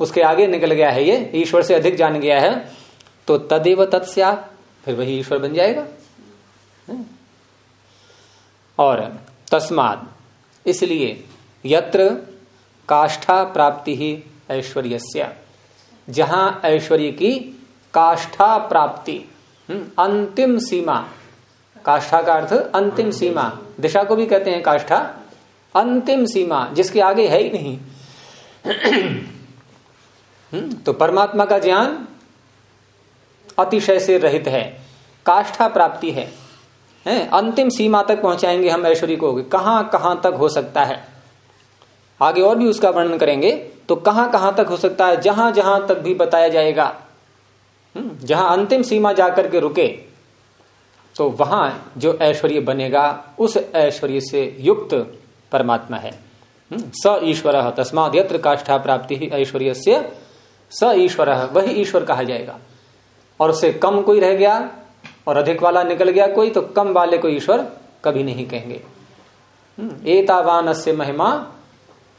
उसके आगे निकल गया है ये, ईश्वर से अधिक जान गया है तो तदेव तत्स्यात फिर वही ईश्वर बन जाएगा। और तस्माद इसलिए यत्र काष्ठा प्राप्ति ही ऐश्वर्य जहाँ ऐश्वर्य की काष्ठा प्राप्ति। अंतिम सीमा। काष्ठा का अर्थ अंतिम सीमा। दिशा को भी कहते हैं काष्ठा। अंतिम सीमा जिसके आगे है ही नहीं। तो परमात्मा का ज्ञान अतिशय से रहित है। काष्ठा प्राप्ति है। हैं अंतिम सीमा तक पहुंचाएँगे हम ऐश्वर्य को। कहाँ कहाँ तक हो सकता है? आगे और भी उसका वर्णन करेंगे। तो कहाँ कहाँ तक हो सकता है? जहाँ जहाँ तक भी बताया जाएगा। हम्म, जहाँ अंतिम सीमा जाकर के रुके तो वहाँ जो ऐश्वर्य बनेगा उस ऐश्वर्य से युक्त परमात्मा है। हम्म, स ईश्वर तस्माद यत्र काष्ठा प्राप्ति ही ऐश्वर्य से स ईश्वर वही ईश्वर कहा जाएगा। और उससे कम कोई रह गया और अधिक वाला निकल गया कोई तो कम वाले को ईश्वर कभी नहीं कहेंगे। हम्म, एतावान से महिमा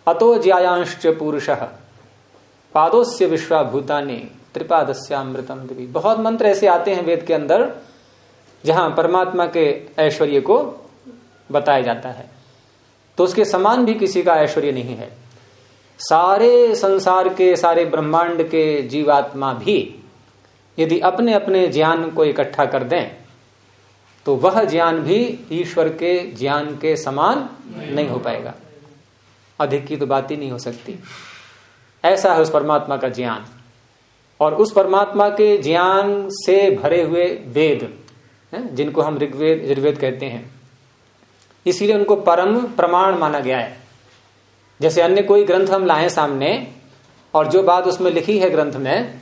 अतो ज्यायांश पुरुष पादोस्य विश्वाभूतानी त्रिपादस्यामृतम दिवी। बहुत मंत्र ऐसे आते हैं वेद के अंदर जहाँ परमात्मा के ऐश्वर्य को बताया जाता है। तो उसके समान भी किसी का ऐश्वर्य नहीं है। सारे संसार के सारे ब्रह्मांड के जीवात्मा भी यदि अपने अपने ज्ञान को इकट्ठा कर दें तो वह ज्ञान भी ईश्वर के ज्ञान के समान नहीं, हो पाएगा। अधिक की तो बात ही नहीं हो सकती। ऐसा है उस परमात्मा का ज्ञान। और उस परमात्मा के ज्ञान से भरे हुए वेद जिनको हम ऋग्वेद, यजुर्वेद कहते हैं। इसीलिए उनको परम प्रमाण माना गया है। जैसे अन्य कोई ग्रंथ हम लाए सामने, और जो बात उसमें लिखी है ग्रंथ में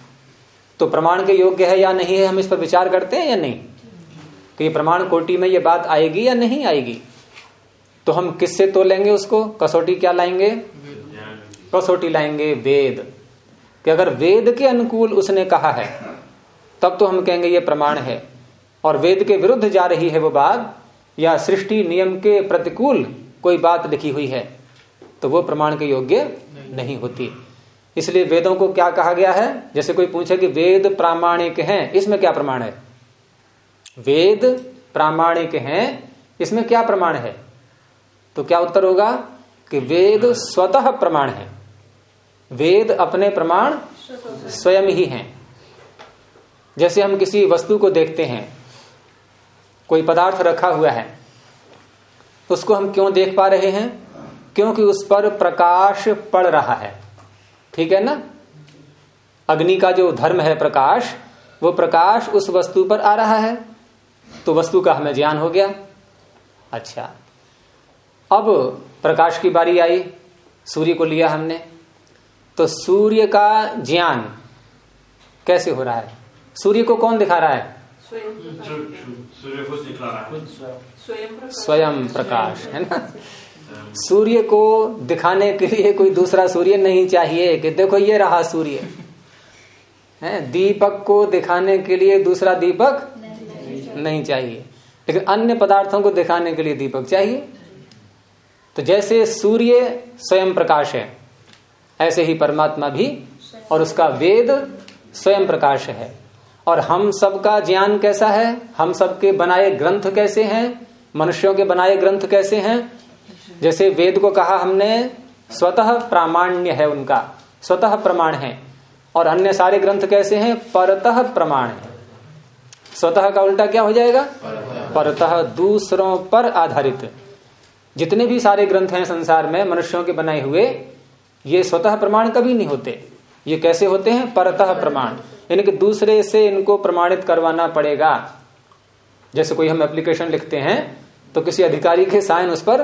तो प्रमाण के योग्य है या नहीं है, हम इस पर विचार करते हैं या नहीं? कि प्रमाण कोटि में ये बात आएगी या नहीं आएगी? तो हम किससे तो लेंगे उसको? कसौटी क्या लाएँगे? कसौटी लाएँगे वेद। कि अगर वेद के अनुकूल उसने कहा है तब तो हम कहेंगे ये प्रमाण है। और वेद के विरुद्ध जा रही है वो बात या सृष्टि नियम के प्रतिकूल कोई बात लिखी हुई है तो वो प्रमाण के योग्य नहीं, नहीं होती। इसलिए वेदों को क्या कहा गया है? जैसे कोई पूछे कि वेद प्रामाणिक हैं इसमें क्या प्रमाण है? वेद प्रामाणिक हैं इसमें क्या प्रमाण है? तो क्या उत्तर होगा? कि वेद स्वतः प्रमाण है। वेद अपने प्रमाण स्वयं ही हैं। जैसे हम किसी वस्तु को देखते हैं, कोई पदार्थ रखा हुआ है, उसको हम क्यों देख पा रहे हैं? क्योंकि उस पर प्रकाश पड़ रहा है। ठीक है ना? अग्नि का जो धर्म है प्रकाश, वो प्रकाश उस वस्तु पर आ रहा है। तो वस्तु का हमें ज्ञान हो गया। अच्छा। अब प्रकाश की बारी आई। सूर्य को लिया हमने। तो सूर्य का ज्ञान कैसे हो रहा है? सूर्य को कौन दिखा रहा है? स्वयं प्रकाश है ना? सूर्य को दिखाने के लिए कोई दूसरा सूर्य नहीं चाहिए कि देखो ये रहा सूर्य। है? दीपक को दिखाने के लिए दूसरा दीपक नहीं, चाहिए। लेकिन अन्य पदार्थों को दिखाने के लिए दीपक चाहिए। तो जैसे सूर्य स्वयं प्रकाश है ऐसे ही परमात्मा भी और उसका वेद स्वयं प्रकाश है। और हम सबका ज्ञान कैसा है? हम सबके बनाए ग्रंथ कैसे हैं? मनुष्यों के बनाए ग्रंथ कैसे हैं? जैसे वेद को कहा हमने, स्वतः प्रामाण्य है उनका, स्वतः प्रमाण है। और अन्य सारे ग्रंथ कैसे हैं? परतः प्रमाण है। स्वतः का उल्टा क्या हो जाएगा? परतः, दूसरों पर आधारित। जितने भी सारे ग्रंथ हैं संसार में, मनुष्यों के बनाए हुए ये स्वतः प्रमाण कभी नहीं होते। ये कैसे होते हैं? परतः प्रमाण। यानी कि दूसरे से इनको प्रमाणित करवाना पड़ेगा। जैसे कोई हम एप्लीकेशन लिखते हैं तो किसी अधिकारी के साइन उस पर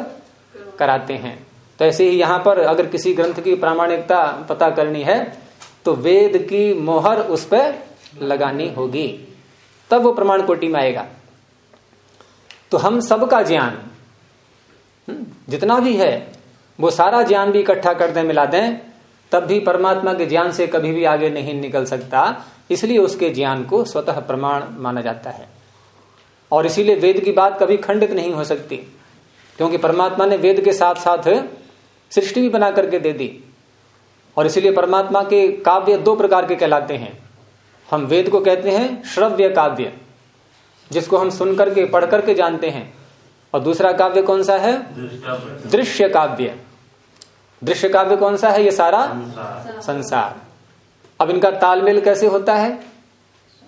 कराते हैं। तो ऐसे ही यहाँ पर अगर किसी ग्रंथ की प्रामाणिकता पता करनी है तो वेद की मोहर उस पर लगानी होगी। तब वो प्रमाण कोटि में आएगा। तो हम सबका ज्ञान हम्म, जितना भी है वो सारा ज्ञान भी इकट्ठा कर दें मिला दें तब भी परमात्मा के ज्ञान से कभी भी आगे नहीं निकल सकता। इसलिए उसके ज्ञान को स्वतः प्रमाण माना जाता है। और इसीलिए वेद की बात कभी खंडित नहीं हो सकती क्योंकि परमात्मा ने वेद के साथ साथ सृष्टि भी बना करके दे दी। और इसीलिए परमात्मा के काव्य दो प्रकार के कहलाते हैं। हम वेद को कहते हैं श्रव्य काव्य जिसको हम सुन करके पढ़ करके जानते हैं। और दूसरा काव्य कौन सा है? दृश्य काव्य। दृश्य काव्य कौन सा है? ये सारा संसार। अब इनका तालमेल कैसे होता है?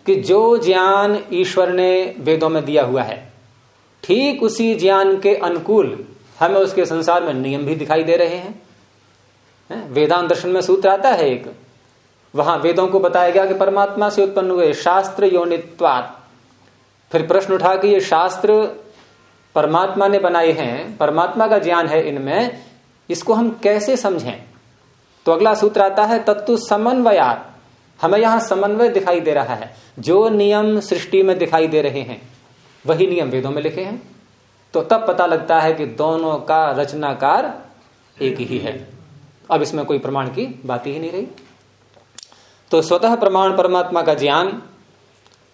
कि जो ज्ञान ईश्वर ने वेदों में दिया हुआ है ठीक उसी ज्ञान के अनुकूल हमें उसके संसार में नियम भी दिखाई दे रहे हैं? वेदांत दर्शन में सूत्र आता है एक। वहाँ वेदों को बताया गया कि परमात्मा से उत्पन्न हुए शास्त्र योनित्वात। फिर प्रश्न उठा कि ये शास्त्र परमात्मा ने बनाए हैं परमात्मा का ज्ञान है इनमें इसको हम कैसे समझें? तो अगला सूत्र आता है तत्व समन्वयात। हमें यहाँ समन्वय दिखाई दे रहा है। जो नियम सृष्टि में दिखाई दे रहे हैं, वही नियम वेदों में लिखे हैं। तो तब पता लगता है कि दोनों का रचनाकार एक ही है। अब इसमें कोई प्रमाण की बात ही नहीं रही। तो स्वतः प्रमाण परमात्मा का ज्ञान,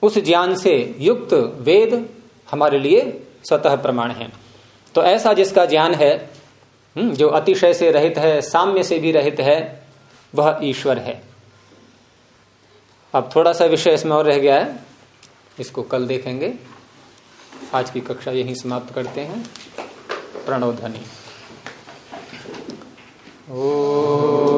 उस ज्ञान से युक्त वेद हमारे लिए स्वतः प्रमाण है। तो ऐसा जिसका ज्ञान है जो अतिशय से रहित है, साम्य से भी रहित है, वह ईश्वर है। अब थोड़ा सा विषय इसमें और रह गया है। इसको कल देखेंगे। आज की कक्षा यहीं समाप्त करते हैं। प्रणोधनी ओ